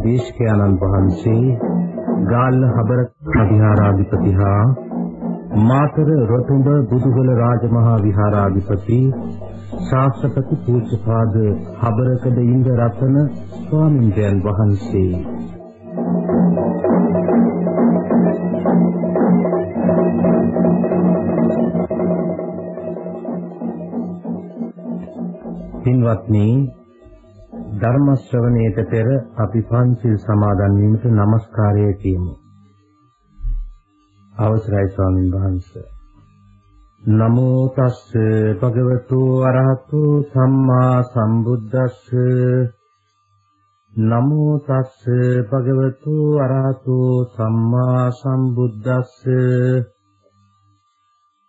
දේශකයන්න් වහන්සේ ගාල්ල හබර විහාරාධිපති හා මාතර රොතුඹ බුදුගල රාජමහා විහාරාධිපති ශාස්ත්‍රපති පූජ්‍යපාද හබරකඩ ඉන්ද රතන ස්වාමින්දයන් වහන්සේ. පින්වත්නි ධර්ම ශ්‍රවණයට පෙර අපි පන්සිල් සමාදන් වීමට নমස්කාරය කියමු. අවසරයි ස්වාමීන් වහන්සේ. නමෝ තස්ස භගවතු අරහතු සම්මා සම්බුද්දස්ස නමෝ තස්ස භගවතු අරහතු සම්මා සම්බුද්දස්ස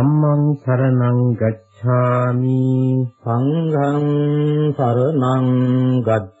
ධම්මං සරණං ගච්ඡාමි। සංඝං සරණං ගච්ඡාමි।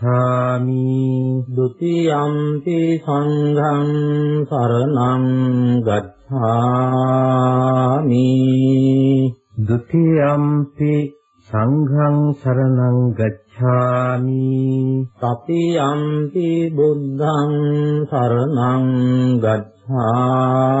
ဒ ුතියම්පි සංඝං සරණං ගච්ඡාමි ဒ ුතියම්පි සංඝං සරණං ගච්ඡාමි තතියම්පි බුද්ධං සරණං ගච්ඡාමි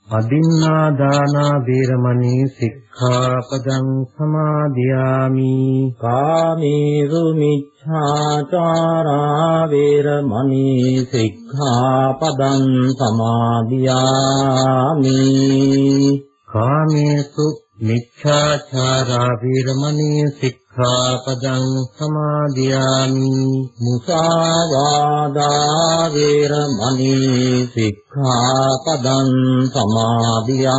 අදින්නා දානා වේරමණී සික්ඛාපදං සමාදියාමි. කාමේසු මිච්ඡාචාරා වේරමණී සික්ඛාපදං සමාදියාමි. කාමේසු මිච්ඡාචාරා වේරමණී සික්ඛාපදං සමාදියාමි. මුසාවාදා වේරමණී සික්ඛාපදං සමාදියාමි.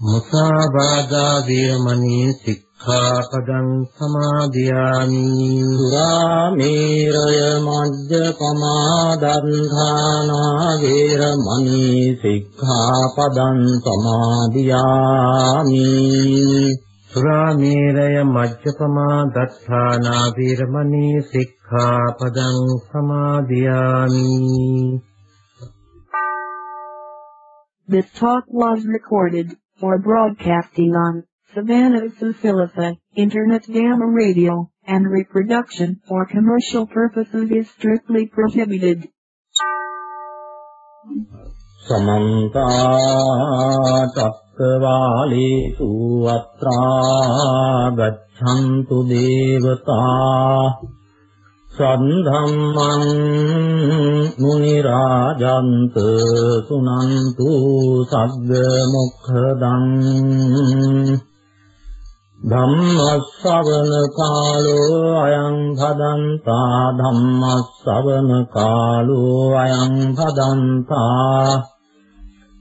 මුසාවාදා වේරමණී සික්ඛාපදං සමාදියාමි. සුරාමේරය මජ්ජපමාදන්ධානා වේරමණී සික්ඛාපදං සමාදියාමි. සුරාමේරය මජ්ජපමා දත්තානා වීරමණී සික්ඛාපදං සමාදියාමි This talk was recorded for broadcasting on Savannah Philippa Internet Gamma Radio and reproduction for commercial purposes is strictly prohibited. සමන්ත චක්කවාලේසු අත්‍රා ගච්ඡන්තු දේවතා සද්ධම්මං මුනි රාජන්ත සුනන්තු සග්ග මොක්ඛදං ධම්මස්සවන කාලෝ අයං භදන්තා ධම්මස්සවන කාලෝ අයං භදන්තා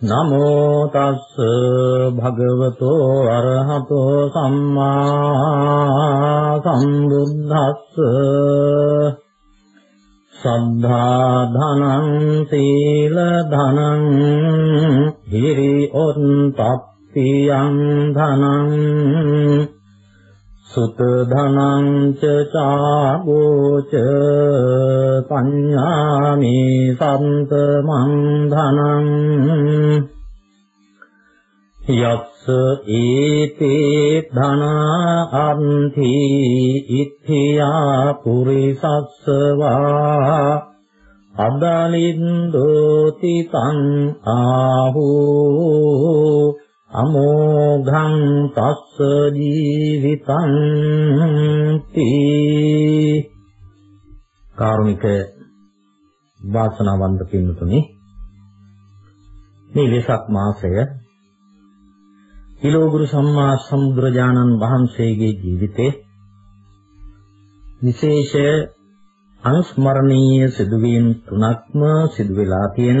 නමෝ තස්ස භගවතු අරහතෝ සම්මා සම්බුද්දස්ස සද්ධා ධනං සීල ධනං හිරි ඔත්තප්පියං ධනං සුත ධනං ච චාගෝච පඤ්ඤාමි සම්තමං ධනං යස්ස ඒතේ ධනා අන්ති ඉත්ථියා පුරිසස්සවා අදලින්දෝති තං ආහෝ අමෝඝං තස්ස ජීවිතං තී. කාරුණික වාසනාවන්ත පින්තුනි මේ වෙසක් මාසය හිලෝගුරු සම්මා සම්බුදුරජාණන් වහන්සේගේ ජීවිතේ විශේෂ අනුස්මරණීය සිදුවීම් තුනක්ම සිදු වෙලා තියෙන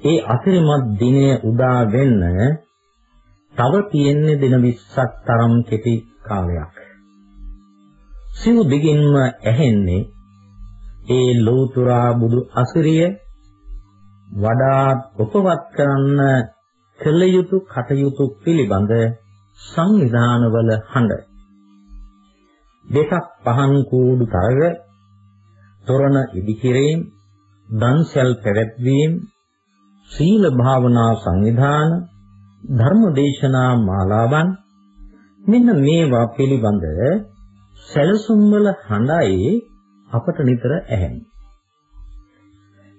ඒ අතිරිමත් දිනය උදා වෙන්න තව තියෙන්නේ දින 20ක් තරම් කෙටි කාලයක්. සිව් දිගින්ම ඇහෙන්නේ ඒ ලෝතුරා බුදු අසිරිය වඩා උපවත් කරන්න කළ යුතු කටයුතු පිළිබඳ සංවිධානවල හඬ දෙකක් පහන් කූඩු තරග තොරණ ඉදිකිරීම දන්සල් පැවැත්වීම සීල භාවනා සංවිධාන ධර්ම දේශනා මාලාවන් මෙන්න මේවා පිළිබඳ සැලසුම් වල හඬයි අපට නිතර ඇහෙන්නේ.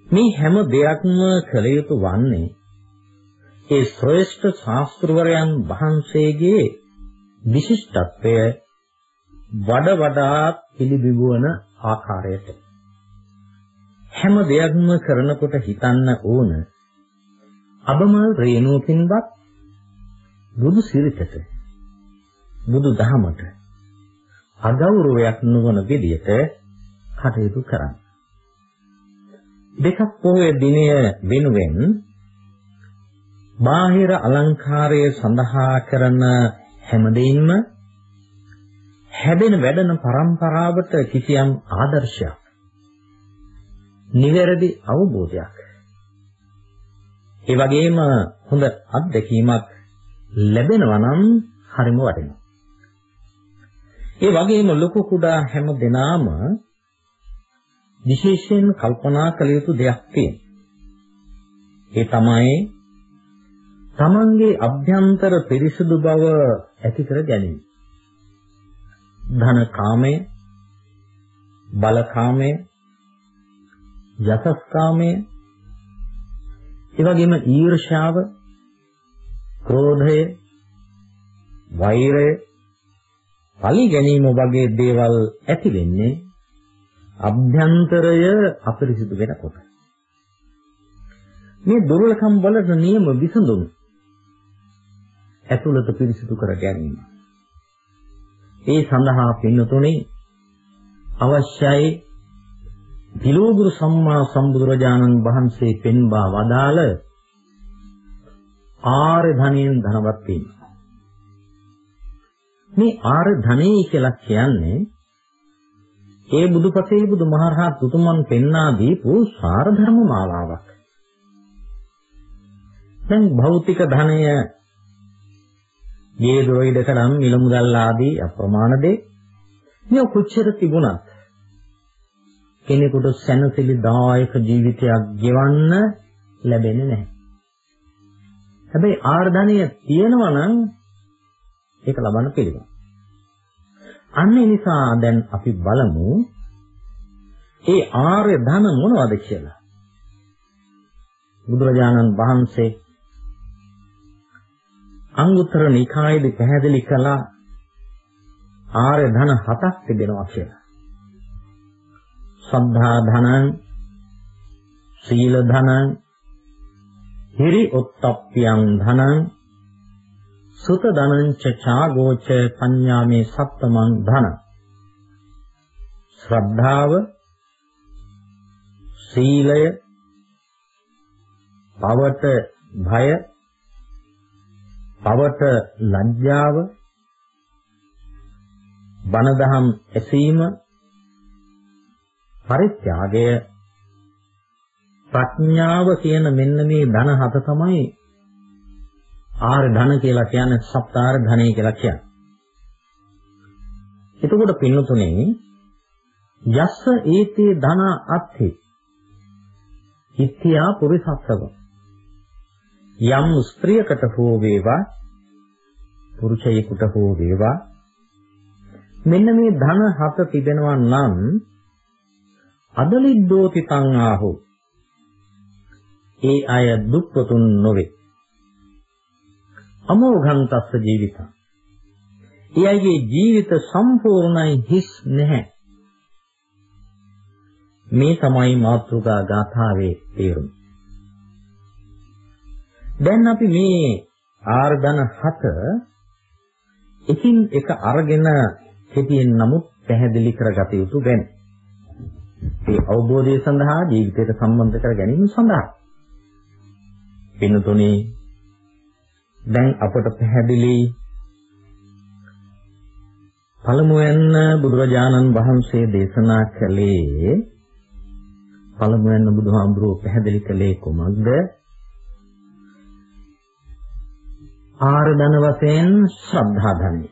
මේ හැම දෙයක්ම කළ යුතු වන්නේ ඒ ශ්‍රේෂ්ඨ ශාස්ත්‍රවරයන් වහන්සේගේ විශිෂ්ටත්වය වඩ වඩා පිළිබිඹුවන ආකාරයට. හැම දෙයක්ම කරනකොට හිතන්න ඕන අබමල් රේණුවකින්වත් බුදු සිරිතට බුදු දහමට අගෞරවයක් නොවන විදියට කටයුතු කරන්න. දෙකක් පොහොය දිනය වෙනුවෙන් බාහිර අලංකාරය සඳහා කරන හැමදේින්ම හැදෙන වැඩන પરම්පරාවට කිසියම් ආදර්ශයක් නිවැරදි අවබෝධයක් ඒ වගේම හොඳ අත්දැකීමක් ලැබෙනවා නම් හරිම වටිනවා ඒ වගේම ලොකු කුඩා හැම දෙනාම විශේෂයෙන් කල්පනා කළ යුතු දෙයක් තියෙනවා ඒ තමයි තමන්ගේ අභ්‍යන්තර පිරිසුදු බව ඇති කර ගැනීම. ධන කාමය, බල කාමය, යසස් කාමය, ඒ වගේම ඊර්ෂ්‍යාව, ක්‍රෝධය, වෛරය, පලි ගැනීම වගේ දේවල් ඇති වෙන්නේ අභ්‍යන්තරය අපිරිසිදු වෙනකොට. මේ දුර්වලකම් වලට නියම විසඳුම් ඇතුළත පිරිසිදු කර ගැනීම. ඒ සඳහා පින්නතුනේ අවශ්‍යයි දිලෝගුරු සම්මා සම්බුදුරජාණන් වහන්සේ පෙන්වා වදාළ ආර්ය ධනෙන් ධනවත් වීම. මේ ආර්ය ධනෙ කියලා කියන්නේ ඒ බුදුපසේ බුදුමහරහත් උතුමන් පෙන්වා දීපු සාර ධර්ම මාලාවක්. දැන් භෞතික ධනය ගේ දොයිඩකනම් මිල මුදල් ආදී අප්‍රමාණ දේ මේ කොච්චර තිබුණත් කෙනෙකුට සැනසෙලිදායක ජීවිතයක් ගෙවන්න ලැබෙන්නේ නැහැ. හැබැයි ආර්ධනය තියෙනවා නම් ඒක ලබන්න පිළිගන්න. අන්න ඒ නිසා දැන් අපි බලමු ඒ ආර්ය ධන මොනවද කියලා. බුදුරජාණන් වහන්සේ අංගුත්තර නිකායේදී පැහැදිලි කළා ආර්ය ධන හතක් තිබෙනවා කියලා. සද්ධා ධනං සීල ධනං හිරි උත්තප්පියං ධනං සුත ධනං ච ඡාගෝච පඤ්ඤාමේ සත්තමං ධන. ශ්‍රද්ධාව සීලය පවට භය පවට ලැජ්ජාව බණදහම් ඇසීම පරිත්‍යාගය. ප්‍රඥාව කියන මෙන්න මේ ධන හත තමයි ආර ධන කියලා කියන්නේ සප්තාර ධනෙ කියලා කියන්නේ. එතකොට පින්නතුනේ යස්ස ඒතේ ධන අත්ථි. ඉත්‍යා පුරිසස්සව යම් ස්ත්‍රියකට හෝ වේවා පුරුෂයෙකුට හෝ වේවා මෙන්න මේ ධන හත තිබෙනවා නම් අදලිද්දෝති තං ආහෝ ඒ අය දුක්පතුන් නොවේ. අමෝඝන්තස්ස ජීවිතං. ඒ අයගේ ජීවිත සම්පූර්ණයි හිස් නැහැ. මේ තමයි මාතෘකා ගාථාවේ තේරුම. දැන් අපි මේ ආර්ධන හත එකින් එක අරගෙන කෙටියෙන් නමුත් පැහැදිලි කරගත යුතු වෙන. ඒ අවබෝධය සඳහා ජීවිතයට සම්බන්ධ කර ගැනීම සඳහා. පින්තුනේ දැන් අපට පැහැදිලි පළමුවෙන් බුදුරජාණන් වහන්සේ දේශනා කළේ පළමුවෙන් බුදුහාමුදුරුවෝ පැහැදිලි කළේ කොමක්ද? ආර්ධන වශයෙන් ශ්‍රද්ධා ධනෙ.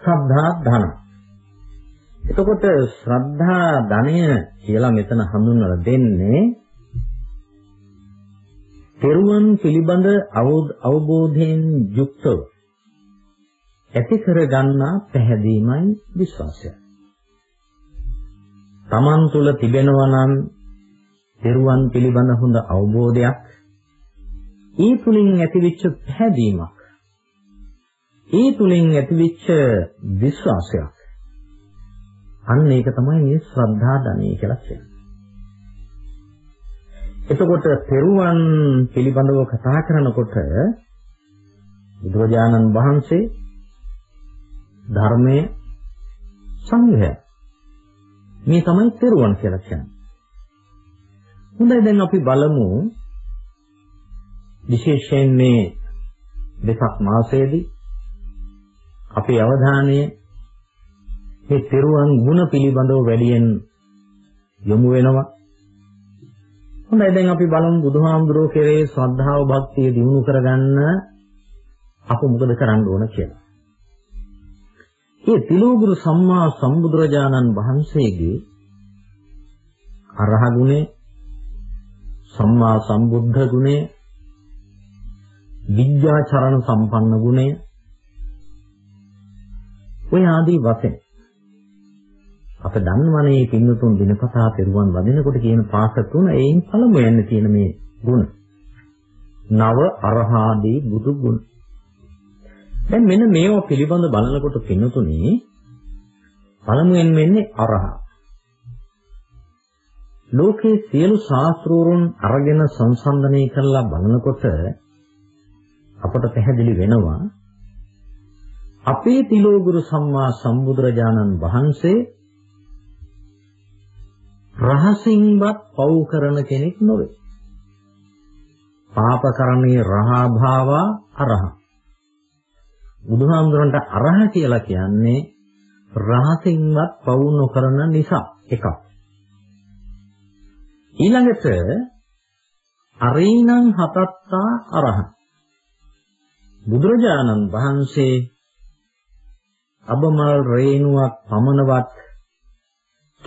ශ්‍රද්ධා ධන. එතකොට ශ්‍රද්ධා ධනය කියලා මෙතන හඳුන්වලා දෙන්නේ පෙරුවන් පිළිබඳ අවබෝධයෙන් යුක්තව ඇති කර ගන්නා පැහැදීමයි විශ්වාසය. Taman තුල තිබෙනවා නම් පෙරුවන් පිළිබඳ හොඳ අවබෝධයක් ඒ තුලින් ඇතිවෙච්ච පැහැදීමක් ඒ තුලින් ඇතිවෙච්ච විශ්වාසයක් අන්න ඒක තමයි මේ ශ්‍රද්ධා ධනෙ කියලා කියන්නේ. එතකොට පෙරුවන් පිළිබඳව කතා කරනකොට බුදුරජාණන් වහන්සේ ධර්මයේ සංඝය මේ තමයි පෙරුවන් කියලා කියන්නේ. හොඳයි දැන් අපි බලමු විශේෂයෙන් මේ දෙසක් මාසයේදී අපේ අවධානය මේ පෙරුවන් ගුණ පිළිබඳව වැඩියෙන් යොමු වෙනවා. හොඳයි දැන් අපි බලමු බුදුහාමුදුරුවෝ කෙරේ ශ්‍රද්ධාව භක්තිය දිනු කරගන්න අප මොකද කරන්න ඕන කියලා. මේ තිලෝගුරු සම්මා සම්බුදුරජාණන් වහන්සේගේ අරහ ගුණේ සම්මා සම්බුද්ධ ගුණේ විද්‍යාචරණ සම්පන්න ගුණය ඔය ආදී වශයෙන් අප දන්නවනේ පින්නතුන් දිනපතා පෙරුවන් වදිනකොට කියන පාස තුන ඒයින් පළමුවෙන් තියෙන මේ ගුණ. නව අරහාදී බුදු ගුණ. දැන් මෙන්න මේවා පිළිබඳ බලනකොට පින්නතුනේ පළමුවෙන් වෙන්නේ අරහා. ලෝකේ සියලු ශාස්ත්‍රෝරුන් අරගෙන සංසන්දනය කරලා බලනකොට අපට පැහැදිලි වෙනවා අපේ තිලෝගුරු සම්මා සම්බුදුරජාණන් වහන්සේ රහසින්වත් පව් කරන කෙනෙක් නොවේ. පාපකරණේ රහා භාවා අරහ. බුදුහාමුදුරන්ට අරහ කියලා කියන්නේ රහසින්වත් පවු නොකරන නිසා එකක්. ඊළඟට අරීණං හතත්තා අරහං බුදුරජාණන් වහන්සේ අබමල් රේණුවක් පමණවත්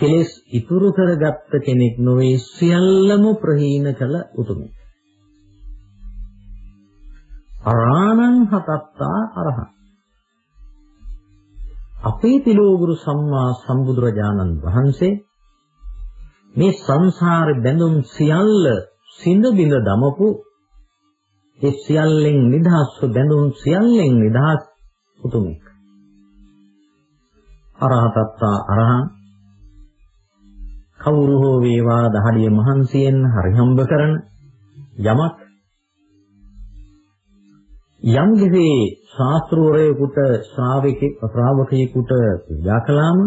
කෙලෙස් ඉතුරු කරගත්ත කෙනෙක් නොවේ සියල්ලම ප්‍රහීන කළ උතුමෙක්. අරාණං හතත්තා අරහං. අපේ තිලෝගුරු සම්මා සම්බුදුරජාණන් වහන්සේ මේ සංසාර බැඳුම් සියල්ල සිඳ බිඳ දමපු ඒ සියල්ලෙන් නිදහස්ව බැඳුම් සියල්ලෙන් නිදහස් උතුමෙක්. අරහතත්තා අරහං. කවුරු හෝ වේවා දහඩිය මහන්සියෙන් හරිහම්බ කරන යමක් යම් කිසි ශාස්ත්‍රවරයෙකුට ශ්‍රාවකෙක් ශ්‍රාවකයෙකුට පූජා කළාම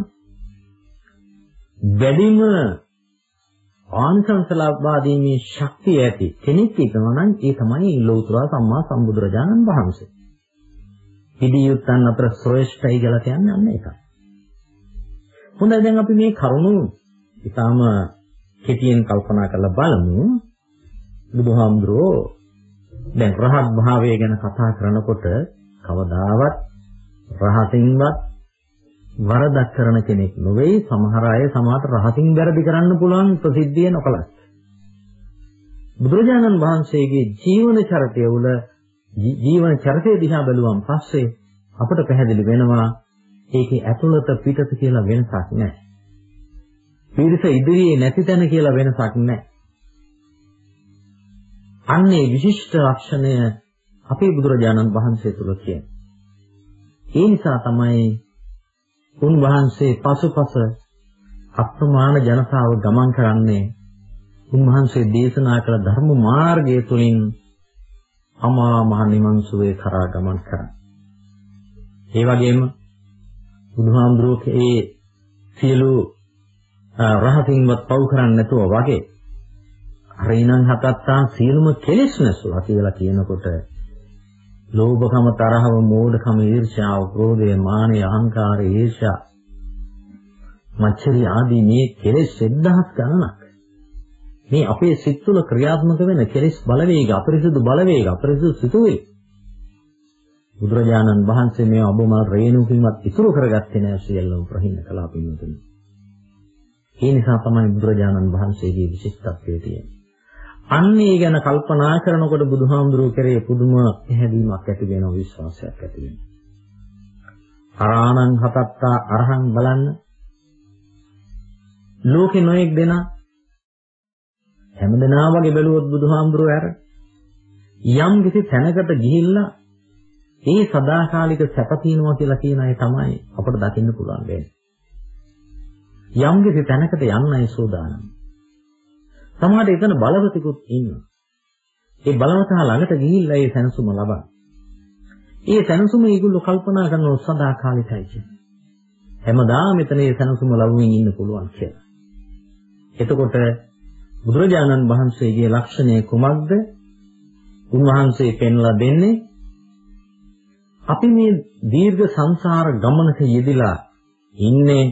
වැඩිම ආනිසංස ලබා දීමේ ශක්තිය ඇති කෙනෙක් ඉන්නවා නම් ඒ තමයි ලෞතර සම්මා සම්බුදුරජාණන් වහන්සේ. පිළියුත්තන් අතර ශ්‍රේෂ්ඨයි කියලා කියන්නේ අන්න ඒකයි. හොඳයි දැන් අපි මේ කරුණු ඊටාම කෙටියෙන් කල්පනා කරලා බලමු. බුදුහාමුදුරෝ දැන් රහත් භාවය ගැන කතා කරනකොට කවදාවත් රහතින්වත් වරදක් කරන කෙනෙක් නොවේ සමහර අය සමාත රහතින් වැරදි කරන්න පුළුවන් ප්‍රසිද්ධිය නොකලත් බුදුරජාණන් වහන්සේගේ ජීවන චරිතය උල ජීවන චරිතය දිහා බැලුවම පස්සේ අපට පැහැදිලි වෙනවා ඒකේ ඇතුළත පිටත කියලා වෙනසක් නැහැ. පිරිස ඉදිරියේ නැති තැන කියලා වෙනසක් නැහැ. අන්නේ විශිෂ්ට ලක්ෂණය අපේ බුදුරජාණන් වහන්සේ තුල කියන්නේ. ඒ නිසා තමයි උන්වහන්සේ පසුපස අප්‍රමාණ ජනතාව ගමන් කරන්නේ උන්වහන්සේ දේශනා කළ ධර්ම මාර්ගය තුලින් අමා මහ නිවන් සුවේ කරා ගමන් කරා. ඒ වගේම බුදුහාමුදුරුවෝ ඒ සියලු රහසින්වත් පව් කරන්නේ නැතුව වගේ. අරිනං හතත්තා සියලුම කෙලෙස් නැසුවා කියලා කියනකොට ලෝභකම තරහව මෝඩකම ඊර්ෂ්‍යාව ක්‍රෝධය මානය අහංකාරය ඊර්ෂ්‍යා මච්චරි ආදී මේ කෙලෙස් 1000 ගණනක්. මේ අපේ සිත් තුළ ක්‍රියාත්මක වෙන කෙලෙස් බලවේග අපරිසුදු බලවේග අපරිසුදු සිතුවිලි බුදුරජාණන් වහන්සේ මේ ඔබම රේණුකින්වත් ඉතුරු කරගත්තේ නැහැ සියල්ලම ප්‍රහින්න කළා පින්තුනි. ඒ නිසා තමයි බුදුරජාණන් වහන්සේගේ විශිෂ්ටත්වය තියෙන්නේ. අන්නේ ගැන කල්පනා කරනකොට බුදුහාමුදුරුවෝ කරේ පුදුම පැහැදීමක් ඇති වෙනවා විශ්වාසයක් ඇති වෙනවා. අරාණං හතත්තා අරහං බලන්න. ලෝකේ නොඑක් දෙනා හැමදෙනා වගේ බැලුවොත් බුදුහාමුදුරුවෝ ඇර යම් කිසි තැනකට ගිහිල්ලා ඒ සදාකාලික සැප තියෙනවා කියලා කියන අය තමයි අපට දකින්න පුළුවන් වෙන්නේ. යම් කිසි තැනකට යන්නයි සූදානම්. සමහරට එතන බලවතෙකුත් ඉන්නවා. ඒ බලවතා ළඟට ගිහිල්ලා ඒ සැනසුම ලබන. ඒ සැනසුම ඒගොල්ලෝ කල්පනා කරන සදාකාලිකයි කියන්නේ. හැමදාම මෙතන ඒ සැනසුම ලැබුමින් ඉන්න පුළුවන් කියලා. එතකොට බුදුරජාණන් වහන්සේගේ ලක්ෂණය කුමක්ද? උන්වහන්සේ පෙන්ලා දෙන්නේ අපි මේ දීර්ඝ සංසාර ගමනක යෙදিলা ඉන්නේ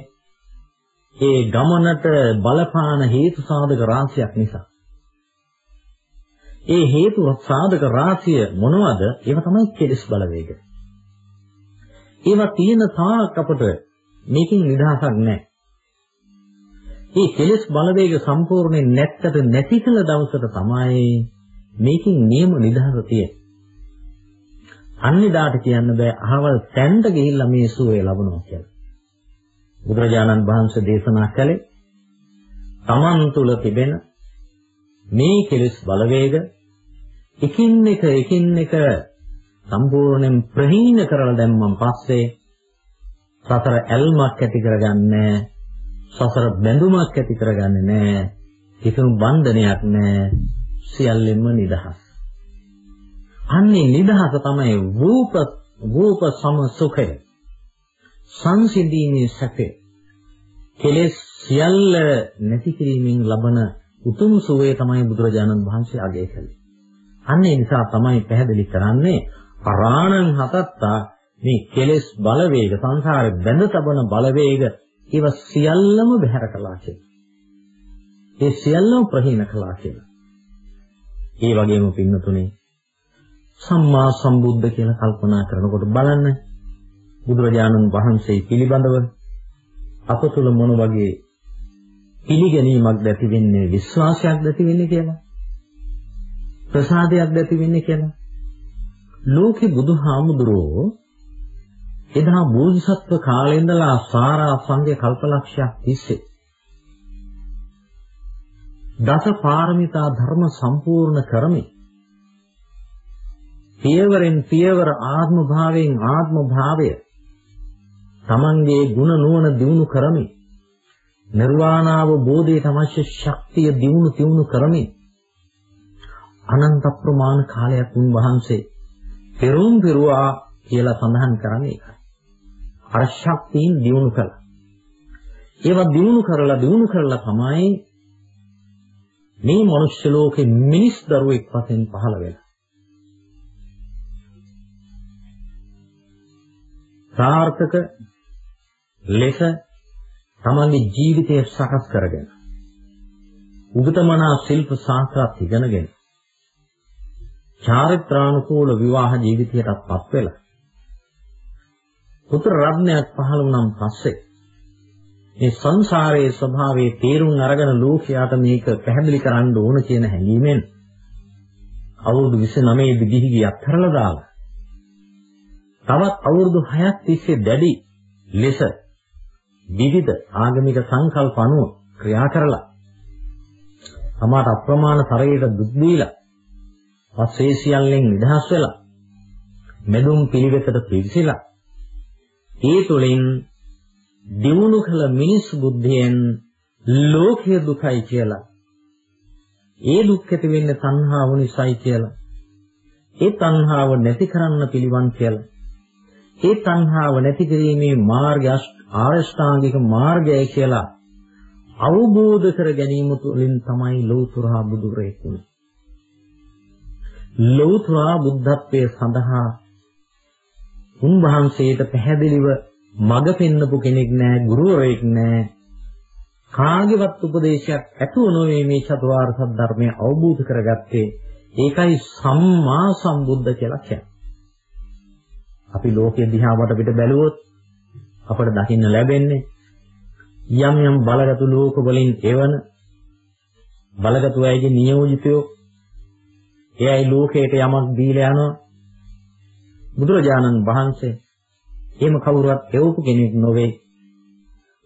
ඒ ගමනට බලපාන හේතු සාධක රාශියක් නිසා. ඒ හේතු සාධක රාශිය මොනවද? ඒව තමයි කෙලස් බලවේග. ඒවා තියෙන තාක් අපට මේකෙන් නිදහසක් නැහැ. මේ කෙලස් බලවේග සම්පූර්ණයෙන් නැත්තට නැති කළ දවසට තමයි මේකෙන් නියම නිදහස තියෙන්නේ. අන්නේදාට කියන්න බෑ අහවල් තැන්ට ගිහිල්ලා මේ සුවය ලබනවා කියලා. බුදුරජාණන් වහන්සේ දේශනා කළේ තමන් තුළ තිබෙන මේ කෙලෙස් බලවේග එකින් එක එකින් එක සම්පූර්ණයෙන් ප්‍රහීන කරලා දැම්මන් පස්සේ සතර ඇල්මක් ඇති කරගන්නේ සසර බැඳුමක් ඇති කරගන්නේ නැහැ. කිසිම බන්ධනයක් නැහැ. සියල්ලෙන්ම නිදහස්. අන්නේ නිදහස තමයි රූප රූප සම සුඛය. සංසිඳීමේ සැපය. කෙලෙස් සියල්ල නැති කිරීමෙන් ලබන උතුම් සුවය තමයි බුදුරජාණන් වහන්සේ අගය කළේ. අන්න ඒ නිසා තමයි පැහැදිලි කරන්නේ අරාණං හතත්තා මේ කෙලෙස් බලවේග සංසාරේ බැඳ තබන බලවේග ඒව සියල්ලම බැහැර කළා කියලා. ඒ සියල්ලම ප්‍රහීන කළා කියලා. ඒ වගේම පින්නතුනේ සම්මා සම්බුද්ධ කියලා කල්පනා කරනකොට බලන්න බුදුරජාණන් වහන්සේ පිළිබඳව අප තුළ මොන වගේ පිළිගැනීමක් ඇති වෙන්නේ විශ්වාසයක් ඇති වෙන්නේ කියලා ප්‍රසාදයක් ඇති වෙන්නේ කියලා. ලෝකේ බුදුහාමුදුරුවෝ එදා බෝධිසත්ව කාලේ ඉඳලා සාරා සංඝ කල්පලක්ෂයක් තිස්සේ දස පාරමිතා ධර්ම සම්පූර්ණ කරමි පියවරෙන් පියවර ආත්ම භාවයෙන් ආත්ම භාවය තමන්ගේ ගුණ නුවණ දියුණු කරමි. නිර්වාණාව බෝධියට අවශ්‍ය ශක්තිය දියුණු තියුණු කරමි. අනන්ත ප්‍රමාණ කාලයක් උන්වහන්සේ පෙරුම් පෙරුවා කියලා සඳහන් කරන්නේ ඒකයි. අර ශක්තියින් දියුණු කළා. ඒවා දියුණු කරලා දියුණු කරලා තමයි මේ මනුෂ්‍ය ලෝකේ මිනිස් දරුවෙක් වශයෙන් පහළ වෙලා. සාර්ථක ලෙස තමන්ගේ ජීවිතය සකස් කරගෙන උගතමනා ශිල්ප ශාස්ත්‍රات ඉගෙනගෙන චාරිත්‍රානුකූල විවාහ ජීවිතයටපත් වෙලා පුත්‍ර රත්නයක් පහළ වුණාන් පස්සේ මේ සංසාරයේ ස්වභාවයේ තේරුම් අරගෙන ලෝකයාට මේක පැහැදිලි කරන්න ඕන කියන හැඟීමෙන් අවුරුදු 29 දී ගිහි ගියත් කරලා දාලා තවත් අවුරුදු 6ක් තිස්සේ දැඩි ලෙස විවිධ ආගමික සංකල්ප අනුව ක්‍රියා කරලා තමාට අප්‍රමාණ තරයට දුක් දීලා පස්සේ සියල්ලෙන් නිදහස් වෙලා මෙදුම් පිළිවෙතට පිවිසිලා ඒ තුළින් දිනු කළ මිනිස් බුද්ධියෙන් ලෝකයේ දුකයි කියලා. ඒ දුක් ඇති වෙන්නේ තණ්හාව නිසායි කියලා. ඒ තණ්හාව නැති කරන්න පිළිවන් කියලා. ඒ තණ්හාව නැති කිරීමේ මාර්ගය ආරෂ්ඨාංගික මාර්ගය කියලා අවබෝධ කර ගැනීම තුළින් තමයි ලෞතර බුදුරෙක් වුනේ. ලෞතර බුද්ධත්වයේ සඳහා උන්වහන්සේට පැහැදිලිව මඟ පෙන්වපු කෙනෙක් නෑ ගුරුවරයෙක් නෑ. කාගේවත් උපදේශයක් ඇතුව නොවේ මේ චතුරාර්ය සත්‍ය ධර්මය අවබෝධ කරගත්තේ. ඒකයි සම්මා සම්බුද්ධ කියලා කියන්නේ. අපි ලෝකයේ දිහා වට පිට බැලුවොත් අපට දකින්න ලැබෙන්නේ. යම් යම් බලගතු ලෝක වලින් එවන බලගතු අයගේ නියෝජිතයෝ එයයි ලෝකයට යමක් දීලා යනවා. බුදුරජාණන් වහන්සේ එහෙම කවුරුවත් එවපු කෙනෙක් නොවේ.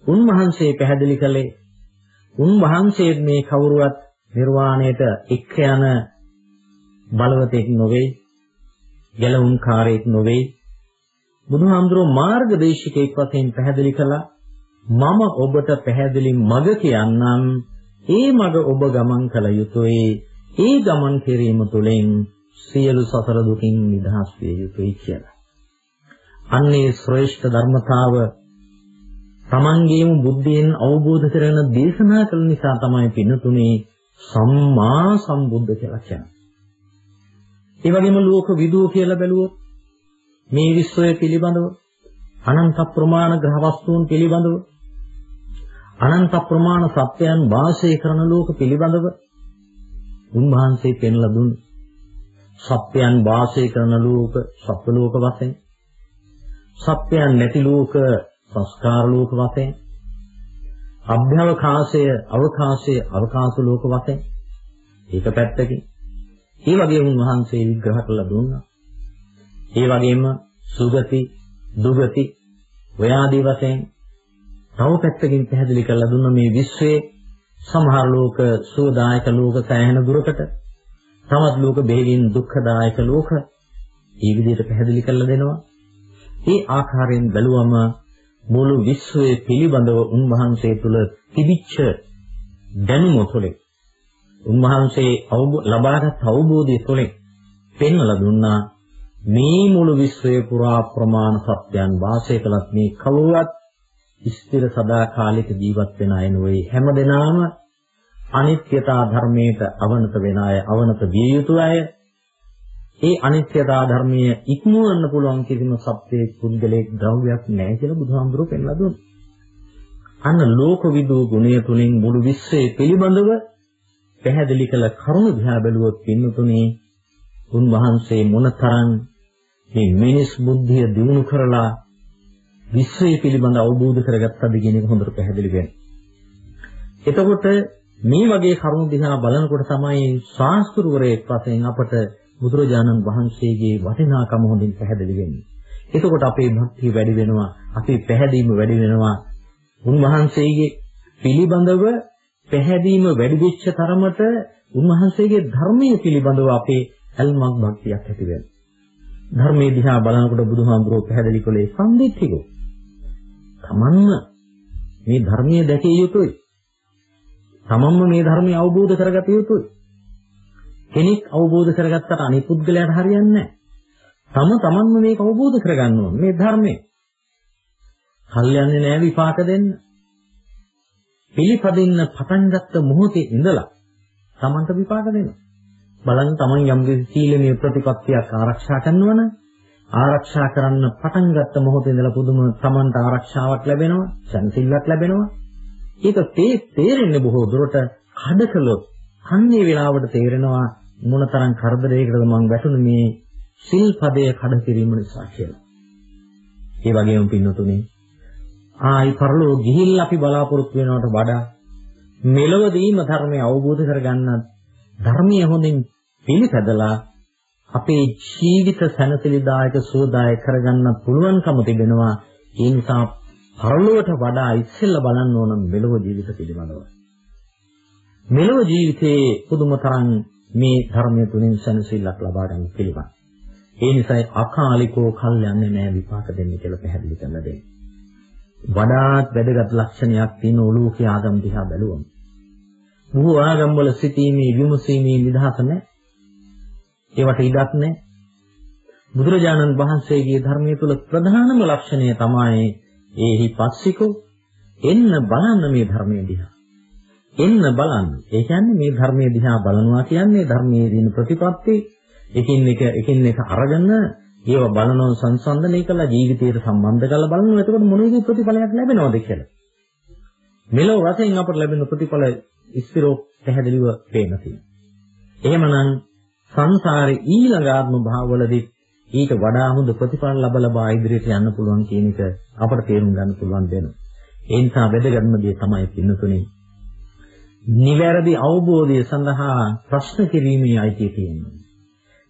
උන්වහන්සේ පැහැදිලි කළේ උන්වහන්සේ මේ කවුරුවත් නිර්වාණයට එක්ක යන බලවතෙක් නොවේ ගැලවුම්කාරයෙක් නොවේ. බුදුහාමුදුරුවෝ මාර්ගදේශිකෙක් වශයෙන් පැහැදිලි කළා මම ඔබට පැහැදිලි මඟ කියන්නම් ඒ මඟ ඔබ ගමන් කළ යුතුයි ඒ ගමන් කිරීම තුළින් සියලු සසර දුකින් නිදහස් විය යුතුයි කියලා. අන්නේ ශ්‍රේෂ්ඨ ධර්මතාව තමන්ගේම බුද්ධියෙන් අවබෝධ කරගෙන දේශනා කළ නිසා තමයි පින්නතුනේ සම්මා සම්බුද්ධ කියලා කියන්නේ. ඒ වගේම ලෝක විදූ කියලා බැලුවොත් මේ විශ්වය පිළිබඳව අනන්ත ප්‍රමාණ ග්‍රහ වස්තුන් පිළිබඳව අනන්ත ප්‍රමාණ සත්‍යයන් වාසය කරන ලෝක පිළිබඳව උන්වහන්සේ පෙන්ලා දුන්. සත්‍යයන් වාසය කරන ලෝක සත්ව ලෝක වශයෙන් සත්‍යයන් නැති ලෝක සංස්කාර ලෝක වශයෙන් අභ්‍යවකාශය අවකාශය අවකාශ ලෝක වශයෙන් ඒක පැත්තකින්. ඒ වගේ උන්වහන්සේ විග්‍රහ කළා දුන්නා. ඒ වගේම සුගති, දුගති ඔය ආදී වශයෙන් තව පැත්තකින් පැහැදිලි කරලා දුන්න මේ විශ්වයේ සමහර ලෝක සුවදායක ලෝක සෑහෙන දුරකට තවත් ලෝක බෙහෙවින් දුක්ඛදායක ලෝක මේ විදිහට පැහැදිලි කරලා දෙනවා. ඒ ආකාරයෙන් බැලුවම මුළු විශ්වයේ පිළිබඳව උන්වහන්සේ තුල තිබිච්ච දැනුම තුළින් උන්වහන්සේ ලබාගත් අවබෝධය තුළින් පෙන්වලා දුන්නා මේ මුළු විශ්වය පුරා ප්‍රමාණ සත්‍යයන් වාසය කළත් මේ කවුරුවත් ස්ථිර සදාකාලික ජීවත් වෙන අය නෙවෙයි හැමදෙනාම අනිත්‍යතා ධර්මයට අවනත වෙන අය අවනත විය යුතු අය ඒ අනිත්‍යතා ධර්මයේ ඉක්මවන්න පුළුවන් කිසිම සත්‍යයේ පුද්ගලයේ ද්‍රව්‍යයක් නැහැ කියලා බුදුහාමුදුරුවෝ පෙන්ලා දුන්නා. අන්න ලෝකවිදූ ගුණය තුලින් මුළු විශ්වය පිළිබඳව පැහැදිලි කළ කරුණු දිහා බැලුවොත් පින්නතුනේ උන්වහන්සේ මොනතරම් මේ මිනිස් බුද්ධිය දිනු කරලා විශ්වය පිළිබඳ අවබෝධ කරගත්තද කියන එක හොඳට පැහැදිලි වෙනවා. එතකොට මේ වගේ කරුණු දිහා බලනකොට තමයි ශාස්ත්‍රවරයෙක් වශයෙන් අපට බුදුරජාණන් වහන්සේගේ වටිනාකම හොඳින් පැහැදිලි වෙන්නේ. එතකොට අපේ භක්තිය වැඩි වෙනවා, අපේ පැහැදීම වැඩි වෙනවා. උන්වහන්සේගේ පිළිබඳව පැහැදීම වැඩි වෙච්ච තරමට උන්වහන්සේගේ ධර්මයේ පිළිබඳව අපේ ඇල්මක් භක්තියක් ඇති වෙනවා. ධර්මයේ දිහා බලනකොට බුදුහාමුදුරුවෝ පැහැදිලි කළේ සම්දිත්තිකෝ. තමන්ම මේ ධර්මයේ දැකිය යුතුයි. තමන්ම මේ ධර්මය අවබෝධ කරගත යුතුයි. කෙනෙක් අවබෝධ කරගත්තට අනිත් පුද්ගලයාට හරියන්නේ නැහැ. තම තමන්ම මේක අවබෝධ කරගන්න ඕනේ මේ ධර්මය. කල්යන්නේ නැහැ විපාක දෙන්න. පිළිපදින්න පටන් ගත්ත මොහොතේ ඉඳලා තමන්ට විපාක දෙනවා. බලන්න තමන් යම් සීලමය ප්‍රතිපත්තියක් ආරක්ෂා කරනවනම් ආරක්ෂා කරන්න පටන් ගත්ත මොහොතේ ඉඳලා පුදුම තමන්ට ආරක්ෂාවක් ලැබෙනවා, සංසිල්ලක් ලැබෙනවා. ඒක තේ තේරෙන්නේ බොහෝ දුරට කඩකලොත් අන්නේ වෙලාවට තේරෙනවා මොනතරම් කරදරයකටද මං වැටුනේ මේ සිල්පදය කඩ කිරීම නිසා කියලා. ඒ වගේම පින්නතුනේ ආයි පරලෝ ගිහිල්ලා අපි බලාපොරොත්තු වෙනවට වඩා මෙලවදීම ධර්මය අවබෝධ කරගන්නත් ධර්මය හොඳින් පිළිපැදලා අපේ ජීවිත සැනසෙලිදායක සුවදායක කරගන්න පුළුවන්කම තිබෙනවා. ඒ නිසා පරලොවට වඩා ඉස්සෙල්ලා බලන්න ඕන මෙලොව ජීවිත පිළිබඳව. මෙලොව ජීවිතයේ පුදුම තරම් මේ ධර්මය තුලින් සැනසෙල්ලක් ලබා ගන්න පිළිවන්. ඒ නිසා අකාලිකෝ කල් යන්නේ නැහැ විපාක දෙන්නේ කියලා පැහැදිලි කරලා දෙන්නේ. වඩාත් වැදගත් ලක්ෂණයක් තියෙන ඔලෝකී ආගම් දිහා බැලුවම. බොහෝ ආගම් වල සිටීමේ විමසීමේ නිදහස නැහැ. ඒවට ඉඩක් නැහැ. බුදුරජාණන් වහන්සේගේ ධර්මයේ තුල ප්‍රධානම ලක්ෂණය තමයි ඒහි පස්සිකෝ එන්න බලන්න මේ ධර්මයේ දිහා. එන්න බලන්න. ඒ කියන්නේ මේ ධර්මයේ දිහා බලනවා කියන්නේ ධර්මයේ දින ප්‍රතිපත්ති එකින් එක එකින් එක අරගෙන ඒව බලනව සංසන්දනය කළා ජීවිතයට සම්බන්ධ කරලා බලනවා. එතකොට මොන විදිහේ ප්‍රතිඵලයක් ලැබෙනවද කියලා. මෙලොව වශයෙන් අපට ලැබෙන ප්‍රතිඵල ඉස්තිරෝ පැහැදිලිව පේන තියෙනවා. එහෙමනම් සංසාරේ ඊළඟ ආත්ම භාවවලදී ඊට වඩා හොඳ ප්‍රතිඵල ලබ ලබා ඉදිරියට යන්න පුළුවන් කියන එක අපට තේරුම් ගන්න පුළුවන් වෙනවා. ඒ නිසා වැදගත්ම දේ තමයි පින්නතුනේ. නිවැරදි අවබෝධය සඳහා ප්‍රශ්න කිරීමේ අයිතිය තියෙනවා.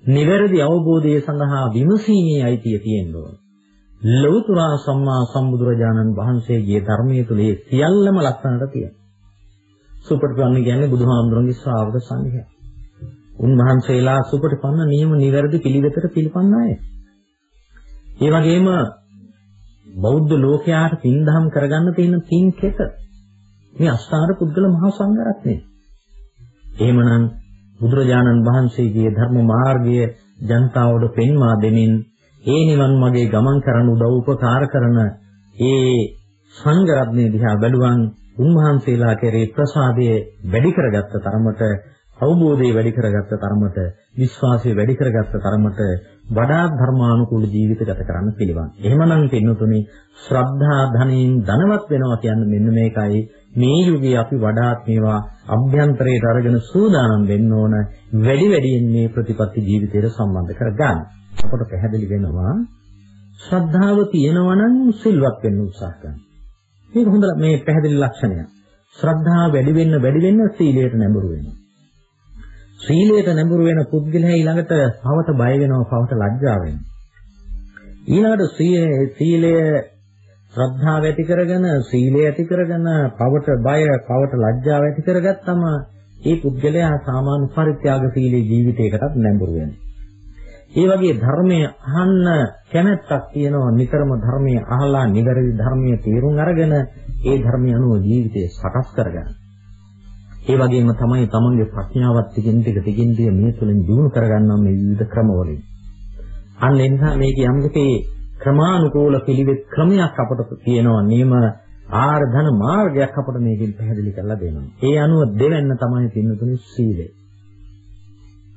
නිවැරදි අවබෝධය සඳහා විමසීමේ අයිතිය තියෙනවා. ලෞතර සම්මා සම්බුදුරජාණන් වහන්සේගේ ධර්මයේ තුලේ සියල්ලම ලක්ෂණට තියෙනවා. සුපටිපන්න කියන්නේ බුදුහාමුදුරන්ගේ ශ්‍රාවක සංඝයා. උන්වහන්සේලා සුපටිපන්න නියම නිවැරදි පිළිවෙතට පිළිපන්න අය. ඒ වගේම බෞද්ධ ලෝකයාට පින්දහම් කරගන්න තියෙන පින් කෙත මේ අෂ්ටාර පුද්ගල මහා සංඝරත්නය. එහෙමනම් බුදුරජාණන් වහන්සේගේ ධර්ම මාර්ගය ජනතාවට පෙන්වා දෙමින් ඒ නිවන් මාගේ ගමන් කරන උදව් උපකාර කරන ඒ සංඝරත්නය දිහා බැලුවන් උන්වහන්සේලා කෙරේ ප්‍රසාදය වැඩි කරගත්ත තරමට අවබෝධය වැඩි කරගත්ත තරමට විශ්වාසය වැඩි කරගත්ත තරමට වඩා ධර්මානුකූල ජීවිත ගත කරන්න පිළිවන්. එහෙමනම් පින්නතුනි ශ්‍රද්ධා ධනෙන් ධනවත් වෙනවා කියන්නේ මෙන්න මේකයි. මේ යුගයේ අපි වඩාත් මේවා අභ්‍යන්තරයට අරගෙන සූදානම් වෙන්න ඕන වැඩි වැඩියෙන් මේ ප්‍රතිපත්ති ජීවිතයට සම්බන්ධ කරගන්න. අපට පැහැදිලි වෙනවා ශ්‍රද්ධාව තියෙනවා නම් සිල්වත් වෙන්න උත්සාහ කරන්න. මේක හොඳ මේ පැහැදිලි ලක්ෂණයක්. ශ්‍රද්ධාව වැඩි වෙන්න වැඩි වෙන්න සීලයට නැඹුරු වෙනවා. සීලයට නැඹුරු වෙන පුද්ගලයා ඊළඟට පවට බය වෙනවා, පවට ලැජ්ජා වෙනවා. ඊළඟට සීලය ශ්‍රද්ධාව ඇති කරගෙන සීලය ඇති කරගෙන පවට බය, පවට ලැජ්ජාව ඇති කරගත්තම ඒ පුද්ගලයා සාමාන්‍ය පරිත්‍යාග සීලී ජීවිතයකටත් නැඹුරු වෙනවා. ඒ වගේ ධර්මයේ අහන්න කැමැත්තක් තියෙනවා නිතරම ධර්මයේ අහලා නිවැරදි ධර්මයේ තේරුම් අරගෙන ඒ ධර්මය අනුව ජීවිතය සකස් කරගන්න. ඒ වගේම තමයි තමන්ගේ ප්‍රඥාවත් ටිකින් ටික ටිකින් ටික මේ තුළින් දිනු කරගන්නා මේ විවිධ ක්‍රමවලින්. අන්න ඒ නිසා මේක යම්කිසි ක්‍රමානුකූල පිළිවෙත් ක්‍රමයක් අපට තියෙනවා. නියම ආර ධන මාර්ගයක් අපට මේකෙන් පැහැදිලි කරලා දෙනවා. ඒ අනුව දෙවන්න තමයි පින්නතුනි සීලය.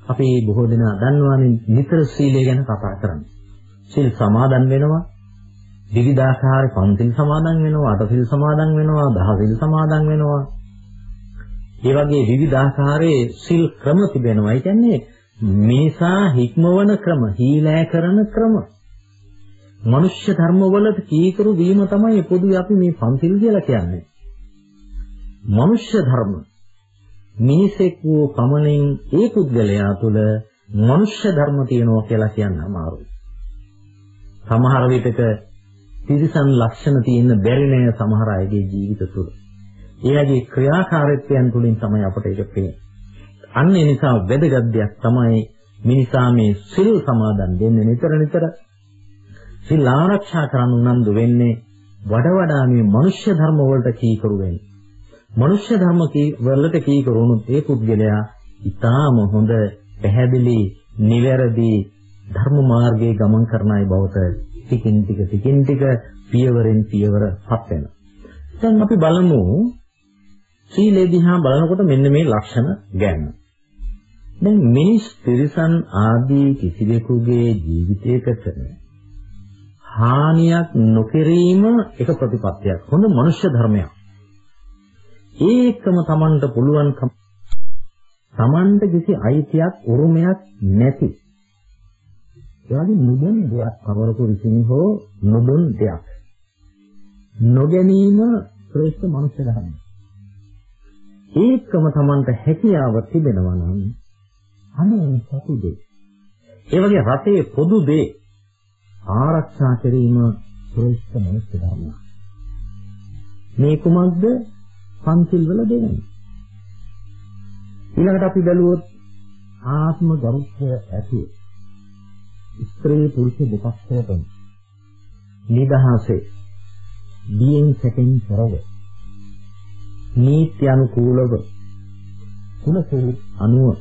අපි බොහෝ දෙනා දන්නවානේ නිතර සීලය ගැන කතා කරන්නේ. සීල් සමාදන් වෙනවා. විවිධාකාර පන්තිල් සමාදන් වෙනවා, අටසිල් සමාදන් වෙනවා, දහසිල් සමාදන් වෙනවා. ඒ වගේ විවිධාකාරයේ සිල් ක්‍රම තිබෙනවා. ඒ කියන්නේ මේසා හික්මවන ක්‍රම, හීලෑ කරන ක්‍රම. මනුෂ්‍ය ධර්මවලට කීකරු වීම තමයි පොදුවේ අපි මේ පන්තිල් කියලා කියන්නේ. මනුෂ්‍ය ධර්ම මිනිසෙක් වූ පමණින් ඒ පුද්ගලයා තුළ මනුෂ්‍ය ධර්ම තියෙනවා කියලා කියන්න අමාරුයි. සමහර විටක තිරිසන් ලක්ෂණ තියෙන බැරි නෑ සමහර අයගේ ජීවිත තුළ. ඒ වගේ ක්‍රියාකාරීත්වයන් තුළින් තමයි අපට ඒක පේන්නේ. අන්න ඒ නිසා වැදගත් දෙයක් තමයි මිනිසා මේ සිල් සමාදන් වෙන්නේ නිතර නිතර සිල් ආරක්ෂා කරන්න උනන්දු වෙන්නේ වඩ වඩා මේ මනුෂ්‍ය ධර්ම වලට කීකරු වෙන්නේ. මනුෂ්‍ය ධර්ම වලට කීකරුණොත් ඒ පුද්ගලයා ඊටාම හොඳ පැහැදිලි නිවැරදි ධර්ම මාර්ගයේ ගමන් කරන අය බවට ටිකින් ටික ටිකින් ටික පියවරෙන් පියවර පත් වෙනවා. දැන් අපි බලමු සීලේ දිහා බලනකොට මෙන්න මේ ලක්ෂණ ගැන. දැන් මිනිස් තිරිසන් ආදී කිසිවෙකුගේ ජීවිතයකට හානියක් නොකිරීම එක ප්‍රතිපත්තියක්. හොඳ මනුෂ්‍ය ධර්මයක්. ඒකම Tamanට පුළුවන්කම Tamanට කිසි අයිතියක් උරුමයක් නැති. ඒ වගේ නුදුන් දෙයක් කවරකු විසින් හෝ නුදුන් දෙයක්. නොගැනීම ශ්‍රේෂ්ඨ මනුෂ්‍ය ධර්මයක්. ඒකම Tamanට හැකියාව තිබෙනවා නම් අනේ සතු දෙය. ඒ වගේ රටේ පොදු දේ ආරක්ෂා කිරීම ශ්‍රේෂ්ඨ මනුෂ්‍ය ධර්මයක්. මේ කුමක්ද? පන්සිල් වල දෙන්නේ. ඊළඟට අපි බැලුවොත් ආත්ම ගරුත්වය ඇති ස්ත්‍රී පුරුෂ දෙපක්ෂයටම නිදහසේ බියෙන් සැකෙන් තොරව නීත්‍ය අනුකූලව කුලසෙහි අනුව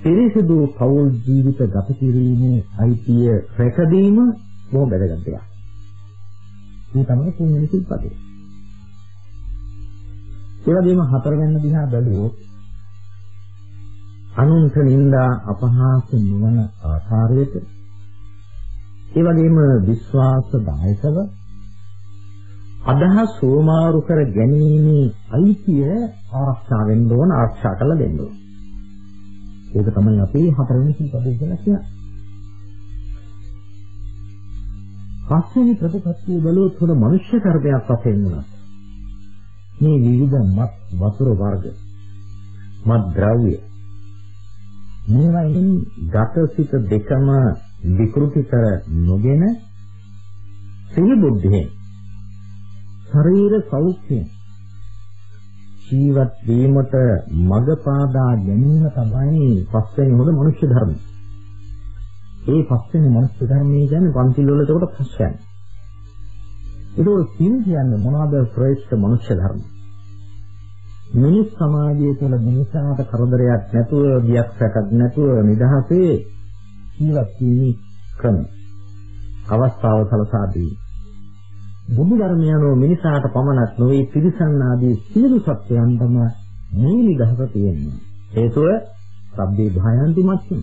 පිරිසිදු පෞල් ජීවිත ගත කිරීමේ අයිතිය රැකදීම බොහෝ වැදගත් දෙයක්. මේ තමයි තුන්වෙනි සිල්පදේ. ඒ වගේම හතරවෙනි දිහා බැලුවොත් අනුන්ට නින්දා අපහාස නොවන ආකාරයට ඒ වගේම විශ්වාසදායකව අදහස් සෝමාරු කර ගැනීමේ අයිතිය ආරක්ෂා වෙන්න ඕන ආරක්ෂා කළ දෙන්න ඕන. ඒක තමයි අපි හතරවෙනි සිල්පදේ කියලා කියන්නේ. පස්වෙනි ප්‍රතිපත්තිය බලුවොත් හොර මනුෂ්‍ය කර්මයක් වශයෙන් වුණා. මේ විවිධ මත් වතුර වර්ග මත් ද්‍රව්‍ය මේවායින් ගතසිත දෙකම විකෘති කර නොගෙන සිහි බුද්ධියෙන් ශරීර සෞඛ්‍යයෙන් ජීවත් වීමට මඟ පාදා ගැනීම තමයි පස්වෙනි හොඳ මනුෂ්‍ය ධර්ම. ඒ පස්වෙනි මනුෂ්‍ය ධර්මයේ කියන්නේ පන්තිල් වල එතකොට පස්වෙනි. ඒක සිල් කියන්නේ මොනවද ශ්‍රේෂ්ඨ මනුෂ්‍ය ධර්ම. මිනිස් සමාජය තුළ මිනිසාට කරදරයක් නැතුව, බියක් සැකක් නැතුව නිදහසේ ජීවත් වීමේ ක්‍රම. අවස්ථාව සලසා දී බුදු ධර්මයනෝ මිනිසාට පමණක් නොවේ පිරිසන් ආදී සියලු සත්‍යයන්ටම මේ නිදහස තියෙනවා. හේතුව සබ්බේ භයන්ති මච්චන්.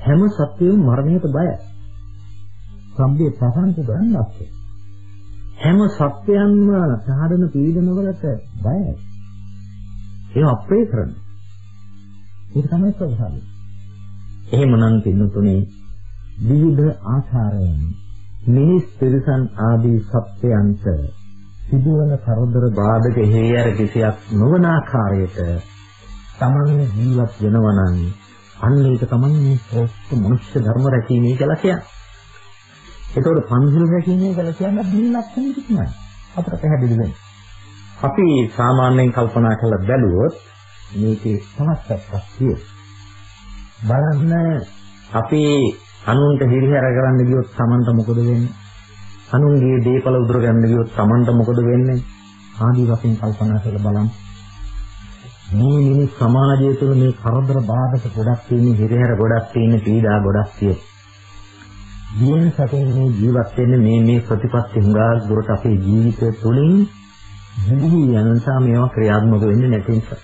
හැම සත්‍යයම මරණයට බයයි. සබ්බේ පසන්ති ගන්නත්. හැම සත්‍යයන්ම සාධන පීඩන වලට බයයි. ඒ අපේ කරන. ඒක තමයි ස්වභාවය. එහෙමනම් පින්නතුනේ විවිධ ආකාරයෙන් මිනිස් තිරසන් ආදී සත්‍යයන්ට සිදුවන කරදර බාධක හේයර කිසියක් නොවන ආකාරයට තමන් ජීවත් වෙනවා නම් අන්න ඒක තමයි ශ්‍රේෂ්ඨ මනුෂ්‍ය ධර්ම රැකීමේ කියලා කියන්නේ. ඒතකොට පන්සිල් රැකීමේ කියලා කියන්නේ බින්නක් තමයි අපිට පැහැදිලි වෙන්නේ. අපි සාමාන්‍යයෙන් කල්පනා කරලා බැලුවොත් මේකේ සමස්තයක් තියෙනවා. බලන්න අපි අනුන්ට හිරිහැර කරන්න ගියොත් Tamanට මොකද වෙන්නේ? අනුන්ගේ දීපල උදුර ගන්න ගියොත් Tamanට මොකද වෙන්නේ? ආදී වශයෙන් කල්පනා කරලා බලන්න. මේ මිනිස් සමාජය තුළ මේ කරදර බාධක ගොඩක් තියෙන, හිරිහැර ගොඩක් තියෙන, පීඩා ගොඩක් තියෙන. ජීවන සැපේ මේ ජීවත් වෙන්නේ මේ මේ ප්‍රතිපත්ති හුඟා දුරට අපේ ජීවිතය තුළින් ජීවි යන නිසා මේවා ක්‍රියාත්මක වෙන්නේ නැති නිසා.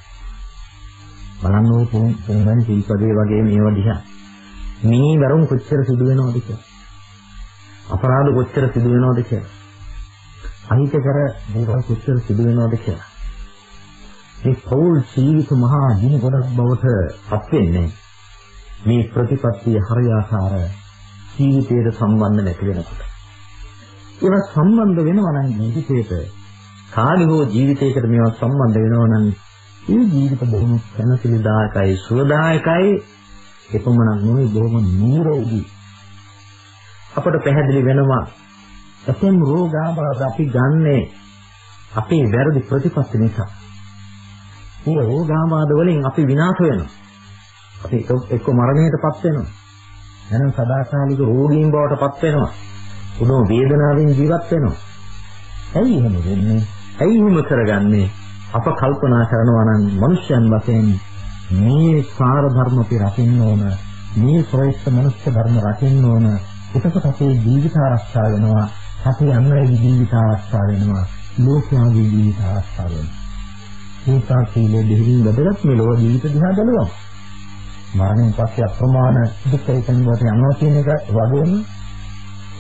බලන්න ඕ පොන්වැනි සීපදේ වගේ මේවා දිහා. මේ වරුන් කොච්චර සිදු වෙනවද කියලා. අපරාධ කොච්චර සිදු වෙනවද කියලා. අහිතකර දේවල් කොච්චර සිදු වෙනවද කියලා. මේ පෞල් ජීවිත මහා දින ගොඩක් බවට පත් වෙන්නේ මේ ප්‍රතිපත්තිය හරියාකාර ජීවිතයට සම්බන්ධ නැති වෙනකොට. ඒවා සම්බන්ධ වෙනවා නම් ජීවිතේට කාගේ හෝ ජීවිතයකට මේවා සම්බන්ධ වෙනවා නම් ඒ ජීවිත බොහොම සැනසෙලිදායකයි සුවදායකයි එපමණක් නෙවෙයි බොහොම නිරෝගී අපට පැහැදිලි වෙනවා ඇතැම් රෝගාබාධ අපි ගන්නේ අපේ වැරදි ප්‍රතිපත්ති නිසා. මේ රෝගාබාධ වලින් අපි විනාශ වෙනවා. අපි එක්ක මරණයටපත් වෙනවා. එනම් සදාකාලික රෝගීන් බවට පත් වෙනවා. උණු වේදනාවෙන් ජීවත් වෙනවා. ඇයි එහෙම වෙන්නේ? ඇයි එහෙම කරගන්නේ? අප කල්පනා කරනවා නම් මනුෂ්‍යයන් වශයෙන් මේ සාර ධර්ම අපි රකින්න ඕන. මේ ශ්‍රේෂ්ඨ මනුෂ්‍ය ධර්ම රකින්න ඕන. එතකොට අපේ ජීවිත ආරක්ෂා වෙනවා. අපේ අන්වයේ ජීවිත ආරක්ෂා වෙනවා. ලෝකයාගේ ජීවිත ආරක්ෂා වෙනවා. මේ සාකීලේ දෙහිමින් වැදගත් මේ ලෝක ජීවිත දිහා බලනවා. මරණයෙන් පස්සේ අප්‍රමාණ දුක් වේදන වලට යනවා කියන එක වගේම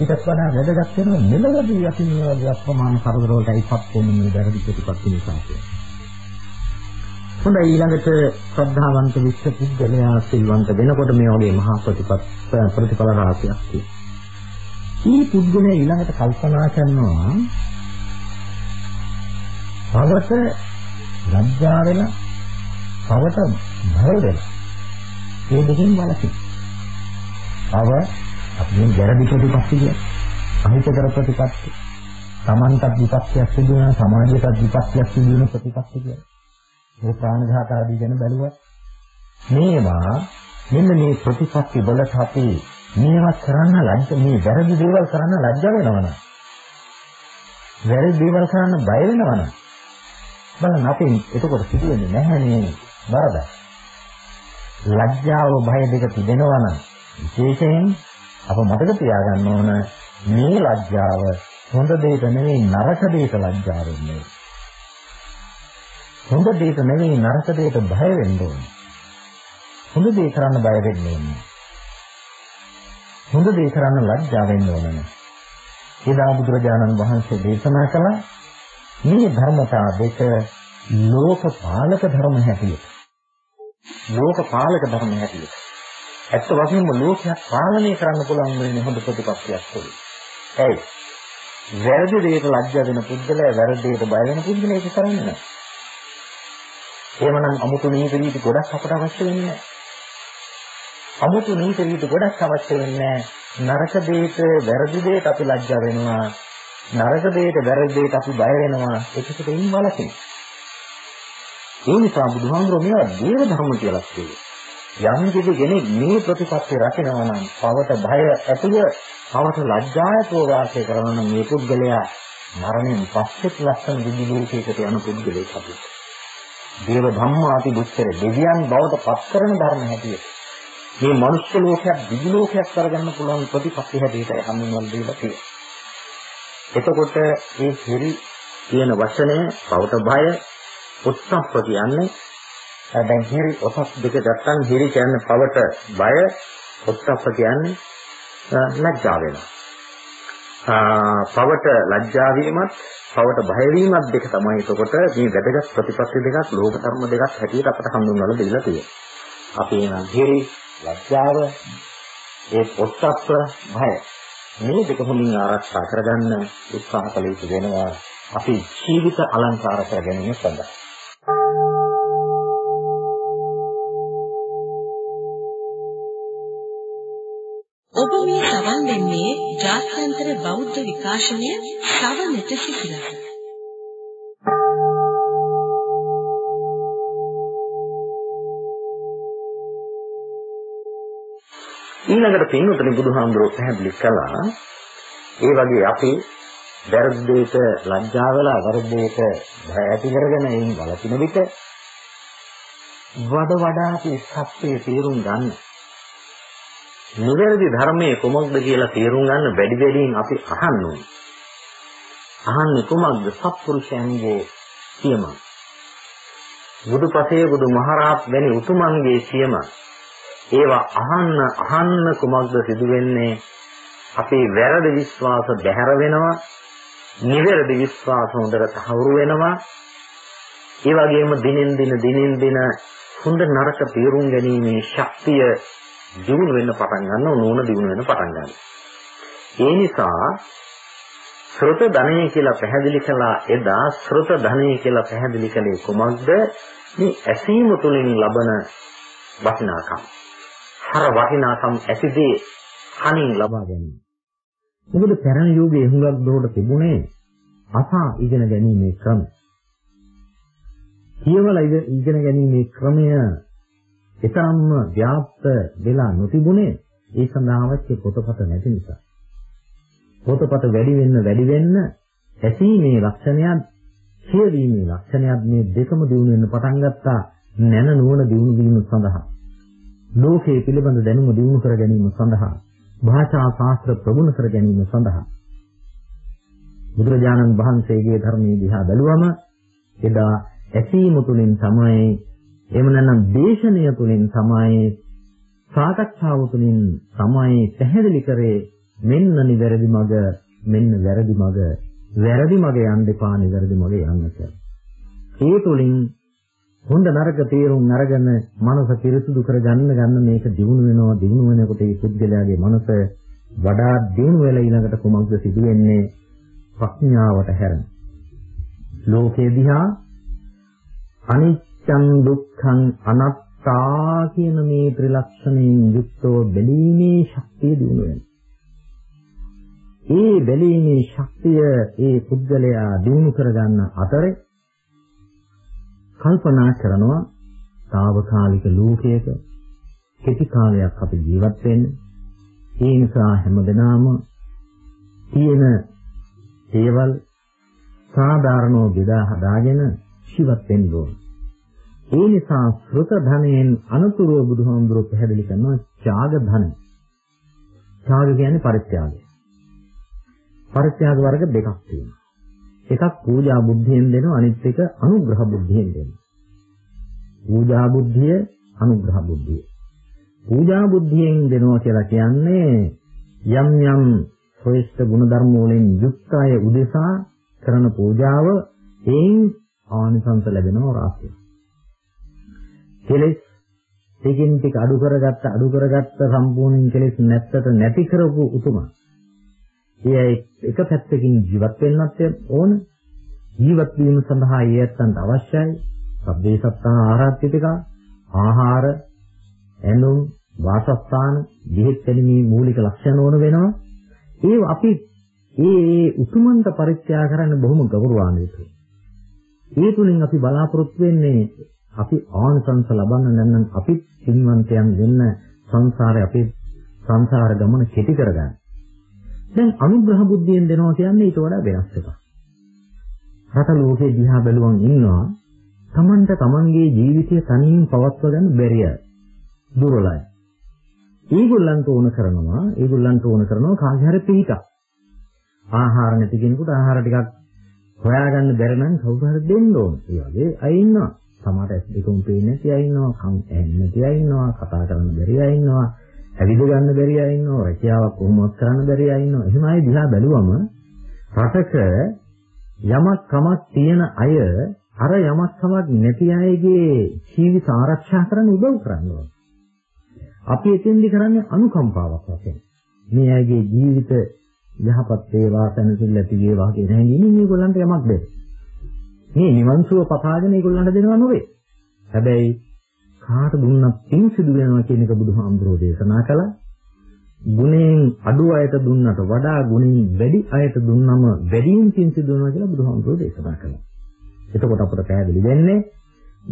ඊටත් වඩා වැදගත් වෙනවා මෙලොවදී අපි මේ වගේ අප්‍රමාණ කරදර වලටයිපත් වෙන මේ වැරදි ප්‍රතිපත්ති නිසා කියන්නේ. හොඳයි ඊළඟට ශ්‍රද්ධාවන්ත විශ්ව පුද්ගලයා සිල්වන්ත වෙනකොට මේ වගේ මහා ප්‍රතිපත් ප්‍රතිඵල රාශියක් තියෙනවා. මේ පුද්ගලයා ඊළඟට කල්පනා කරනවා පවට ලැජ්ජා වෙන පවට භය වෙන මේ දෙකෙන් වලකින්. අව අපි මේ ගැරදි ප්‍රතිපත්ති කියන්නේ අහිතකර ප්‍රතිපත්ති. Tamanටත් විපක්ෂයක් සිදු වෙන සමාජයටත් විපක්ෂයක් සිදු වෙන ප්‍රතිපත්ති කියන්නේ. මේ ප්‍රාණඝාත ආදී ගැන බැලුවා. මේවා මෙන්න මේ ප්‍රතිපත්ති වලට අපි මේවා කරන්න ලැජ්ජ මේ වැරදි දේවල් කරන්න ලැජ්ජ වෙනවනම් වැරදි දේවල් කරන්න බය වෙනවනම් බලන්න අපි එතකොට සිදුවෙන්නේ නැහැ නේ වරද ලැජ්ජාව බය දෙක තිබෙනවා නම් විශේෂයෙන් අප මතක තියාගන්න ඕන මේ ලැජ්ජාව හොඳ දෙයක නෙවෙයි නරක දෙයක ලැජ්ජා වෙන්නේ හොඳ දෙයක නෙවෙයි නරක දෙයක බය වෙන්න ඕනේ. හොඳ දේ කරන්න බය වෙන්න ඕනේ. හොඳ දේ කරන්න ලැජ්ජා වෙන්න ඕනේ. එදා බුදුරජාණන් වහන්සේ දේශනා කළා මේ ධර්මතා දෙක ලෝකපාලක ධර්ම හැටියට. ලෝකපාලක ධර්ම හැටියට. ඇත්ත වශයෙන්ම ලෝකයක් පාලනය කරන්න පුළුවන් වෙන්නේ හොඳ ප්‍රතිපත්තියක් තුළ. ඇයි? වැරදි දෙයකට ලැජ්ජා වෙන පුද්ගලයා වැරදි දෙයකට බය වෙන පුද්ගලයා ඒක කරන්නේ නැහැ. එහෙමනම් අමුතු නීති රීති ගොඩක් අපට අවශ්‍ය වෙන්නේ නැහැ. අමුතු නීති රීති ගොඩක් අවශ්‍ය වෙන්නේ නරක දෙයට වැරදි දෙයට අපි ලැජ්ජා වෙනවා. නරක දෙයට වැරදි දෙයට අපි බය වෙනවා. ඒකකට ඉන්න වලකින්. ඒ නිසා බුදුහාමුදුරුවෝ මේවා දේව ධර්ම කියලා කියනවා. යම් කිසි කෙනෙක් මේ ප්‍රතිපත්ති රකිනවා නම් පවට බය ඇතුව පවට ලැජ්ජායතෝ වාසය කරනවා නම් මේ පුද්ගලයා මරණයෙන් පස්සෙත් ලස්සන විදි ලෝකයකට යන පුද්ගලයෙක් අපිට. දේව ධම්මාති දුක්තර දෙවියන් බවට පත් කරන ධර්ම හැටියට මේ මනුෂ්‍ය ලෝකයක් දිවි ලෝකයක් කරගන්න පුළුවන් ප්‍රතිපත්ති හැටියට හම්බුනවල් දීලා තියෙනවා. එතකොට මේ හිරි කියන වචනය පවට බය උත්සප්ප කියන්නේ දැන් හිරි ඔසස් දෙක ගත්තම හිරි කියන්නේ පවට බය උත්සප්ප කියන්නේ ලැජ්ජා වෙනවා. පවට ලැජ්ජා වීමත් පවට බය වීමත් දෙක තමයි එතකොට මේ වැදගත් ප්‍රතිපත්ති දෙකක් ලෝක ධර්ම දෙකක් හැටියට අපට හඳුන්වලා දීලා තියෙනවා. අපේ නම් හිරි ලැජ්ජාව ඒ පොත්සප්ප බය මේ දෙක හොඳින් ආරක්ෂා කරගන්න උත්සාහ කළ යුතු වෙනවා. අපි ජීවිත අලංකාර කර ගැනීම සඳහා ඔබ මේ සවන් දෙන්නේ ජාත්‍යන්තර බෞද්ධ විකාශනය සවනට සිසිලස. ඊළඟට පින්වතුනි බුදුහාමුදුරුවෝ පැහැදිලි කළා ඒ වගේ අපි වැරදි දෙයක ලැජ්ජා වෙලා වැරදි දෙයක භය ඇති කරගෙන එයින් වළකින විට වඩ වඩා අපි සත්‍යය තේරුම් ගන්න නිවැරදි ධර්මයේ කොමක්ද කියලා තේරුම් ගන්න වැඩි වැඩියෙන් අපි අහන්න ඕනේ. අහන්නේ කොමක්ද? සත්පුරුෂයන්ගේ කියමක්. බුදුපසේ බුදුමහරහත් වැනි උතුමන්ගේ සියම ඒවා අහන්න අහන්න කුමක්ද සිදු වෙන්නේ අපේ වැරදි විශ්වාස බැහැර වෙනවා නිවැරදි විශ්වාස හොඳට තහවුරු වෙනවා ඒ වගේම දිනෙන් දින දිනෙන් දින හොඳ නරක තේරුම් ගැනීමේ ශක්තිය දිනු වෙන්න පටන් ගන්නවා නෝන දිනු වෙන්න පටන් ගන්නවා ඒ නිසා ශ්‍රොත ධනය කියලා පැහැදිලි කළා එදා ශ්‍රොත ධනය කියලා පැහැදිලි කළේ කුමක්ද? මේ ඇසීම තුළින් ලබන වටිනාකම්. හර වටිනාකම් ඇතිදී කනින් ලබා ගැනීම. මොකද පැරණි යුගයේ හුඟක් දොරට තිබුණේ අසා ඉගෙන ගැනීමේ ක්‍රම කියවලා ඉගෙන ගැනීමේ ක්‍රමය එතරම්ම ව්‍යාප්ත වෙලා නොතිබුණේ ඒ සඳහා අවශ්‍ය පොතපත නැති නිසා. පොතපත වැඩි වෙන්න වැඩි වෙන්න ඇසීමේ ලක්ෂණයත් කියවීමේ ලක්ෂණයත් මේ දෙකම දිනු වෙන්න පටන් ගත්තා නැන නුවණ දිනු වීම සඳහා. ලෝකයේ පිළිබඳ දැනුම දිනු කර ගැනීම සඳහා භාෂා ශාස්ත්‍ර ප්‍රගුණ කර ගැනීම සඳහා බුදුරජාණන් වහන්සේගේ ධර්මයේ දිහා බැලුවම එදා ඇසීම තුළින් තමයි එහෙම නැත්නම් දේශනය තුළින් තමයි සාකච්ඡාව තුළින් තමයි පැහැදිලි කරේ මෙන්න නිවැරදි මඟ මෙන්න වැරදි මඟ වැරදි මඟ යන්න එපා නිවැරදි මඟ යන්න කියලා. ඒ තුළින් හොඳ නරක තේරුම් අරගෙන මනස පිරිසුදු කරගන්න ගන්න මේක දිනු වෙනවා දිනු වෙනකොට මේ පුද්ගලයාගේ මනස වඩා දිනු වෙලා ඊළඟට කුමක්ද සිදු වෙන්නේ ප්‍රඥාවට හැරෙන. ලෝකේ දිහා අනිච්චං දුක්ඛං අනාත්තා කියන මේ ත්‍රිලක්ෂණයෙන් යුක්තව බැලීමේ ශක්තිය දිනු වෙනවා. ඒ බැලීමේ ශක්තිය ඒ පුද්ගලයා දිනු කරගන්න අතරේ කල්පනා කරනවා తాවකාලික ලෝකයක කෙටි කාලයක් අපි ජීවත් වෙන්නේ. ඒ නිසා හැමදෙනාම තියෙන දේවල් සාධාරණව බෙදා හදාගෙන ජීවත් වෙන්න ඕන. ඒ නිසා ශ්‍රත ධනයෙන් අනුතුරව බුදුහාමුදුරුවෝ පැහැදිලි කරනවා ත්‍යාග ධන. ත්‍යාග කියන්නේ පරිත්‍යාගය. පරිත්‍යාග වර්ග දෙකක් තියෙනවා. එකක් පූජා බුද්ධියෙන් දෙනවා අනිත් එක අනුග්‍රහ බුද්ධියෙන් දෙනවා. පූජා බුද්ධිය අනුග්‍රහ බුද්ධිය. පූජා බුද්ධියෙන් දෙනවා කියලා කියන්නේ යම් යම් ශ්‍රේෂ්ඨ ගුණධර්ම වලින් යුක්ත අය උදෙසා කරන පූජාව එයින් ආනිසංස ලැබෙනවා රාශිය. කෙලෙස් ටිකින් ටික අඩු කරගත්ත අඩු කරගත්ත සම්පූර්ණ කෙලෙස් නැත්තට නැති කරපු උතුමා. ඒ එක පැත්තකින් ජීවත් වෙන්නත් ඕන. ජීවත් වීම සඳහා ඊයත්තන්ට අවශ්‍යයි. සබ්බේ සත්තා ආරාධ්‍යතික ආහාර එනුම් වාසස්ථාන දිහෙත් පැලිමේ මූලික ලක්ෂණ ඕන වෙනවා. ඒ අපි ඒ උතුමන්ට පරිත්‍යාග කරන්න බොහොම ගෞරවාන්විතයි. ඒ තුලින් අපි බලාපොරොත්තු වෙන්නේ අපි ආනිසංස ලබන්න නැත්නම් අපි සින්වන්තයන් වෙන්න සංසාරේ අපේ සංසාර ගමන කෙටි කරගන්න. දැන් අනුග්‍රහ බුද්ධියෙන් දෙනවා කියන්නේ ඊට වඩා වෙනස් එකක්. රට ලෝකේ දිහා බැලුවන් ඉන්නවා Tamanට Tamanගේ ජීවිතය තනියෙන් පවත්වා ගන්න බැරිය. දුර්වලයි. ඒගොල්ලන්ට ඕන කරනවා ඒගොල්ලන්ට ඕන කරනවා කාගේ හරි පිළිකක්. ආහාර නැති කෙනෙකුට ආහාර ටිකක් හොයාගන්න බැරි නම් කවුරු හරි දෙන්න ඕන. ඒ වගේ අය ඉන්නවා. සමහර ඇස් දෙකම පේන්නේ නැති අය ඉන්නවා, කන් ඇහෙන්නේ නැති අය ඉන්නවා, කතා කරන්න බැරි අය ඉන්නවා, ඇවිද ගන්න බැරි අය ඉන්නවා, රැකියාවක් කොහොමවත් කරන්න බැරි අය ඉන්නවා. එහෙම අය දිහා බැලුවම රටක යමක් කමක් තියෙන අය අර යමක් කමක් නැති අයගේ ජීවිත ආරක්ෂා කරන්න උදව් කරනවා. අපි එතෙන්දි කරන්නේ අනුකම්පාවක් වශයෙන්. මේ අයගේ ජීවිත යහපත් වේවා, සැනසෙල්ල ඇති වේවා කියන හැඟීමෙන් මේගොල්ලන්ට යමක් දෙන්න. මේ නිවන් සුව පතාගෙන ඒගොල්ලන්ට දෙනව නෙවෙයි. හැබැයි කාට දුන්නත් පින් සිදු වෙනවා කියන එක බුදුහාමුදුරෝ දේශනා කළා. ගුණයෙන් අඩු අයට දුන්නට වඩා ගුණයෙන් වැඩි අයට දුන්නම වැඩියෙන් පින් සිදු වෙනවා කියලා බුදුහාමුදුරෝ දේශනා කළා. එතකොට අපට පැහැදිලි වෙන්නේ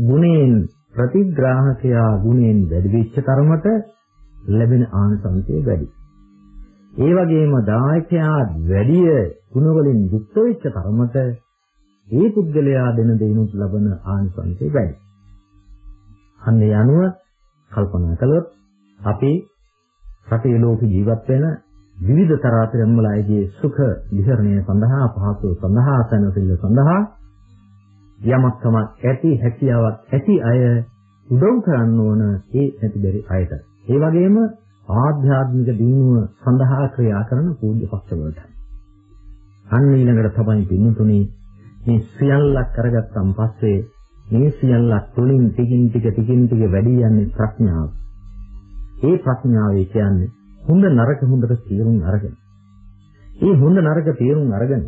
ගුණයෙන් ප්‍රතිග්‍රාහකයා ගුණයෙන් වැඩි වෙච්ච තරමට ලැබෙන ආනිසංසය වැඩි. ඒ වගේම දායකයා වැඩිය ගුණ වලින් යුක්ත වෙච්ච තරමට ඒ පුද්ගලයා දෙන දෙයිනුත් ලබන ආනිසංසය වැඩි. අන්න ඒ අනුව කල්පනා කළොත් අපි රටේ ලෝක ජීවත් වෙන විවිධ තරාතිරම් වල අයගේ සුඛ විහරණය සඳහා පහසුව සඳහා සැනසෙල්ල සඳහා යමක් තමක් ඇති හැකියාවක් ඇති අය උදව් කරන්න ඕන ඒ නැති බැරි අයට. ඒ වගේම ආධ්‍යාත්මික දිනුව සඳහා ක්‍රියා කරන පූජ්‍ය පක්ෂවලට. අන්න ඊළඟට තමයි පින්තුණි මේ සියල්ලක් කරගත්තන් පස්සේ මේ සියල්ලක් තුලින් ටිකින් ටික ටිකින් ටික වැඩි යන්නේ ප්‍රඥාව. ඒ ප්‍රඥාවේ කියන්නේ හොඳ නරක හොඳට තේරුම් අරගෙන. ඒ හොඳ නරක තේරුම් අරගෙන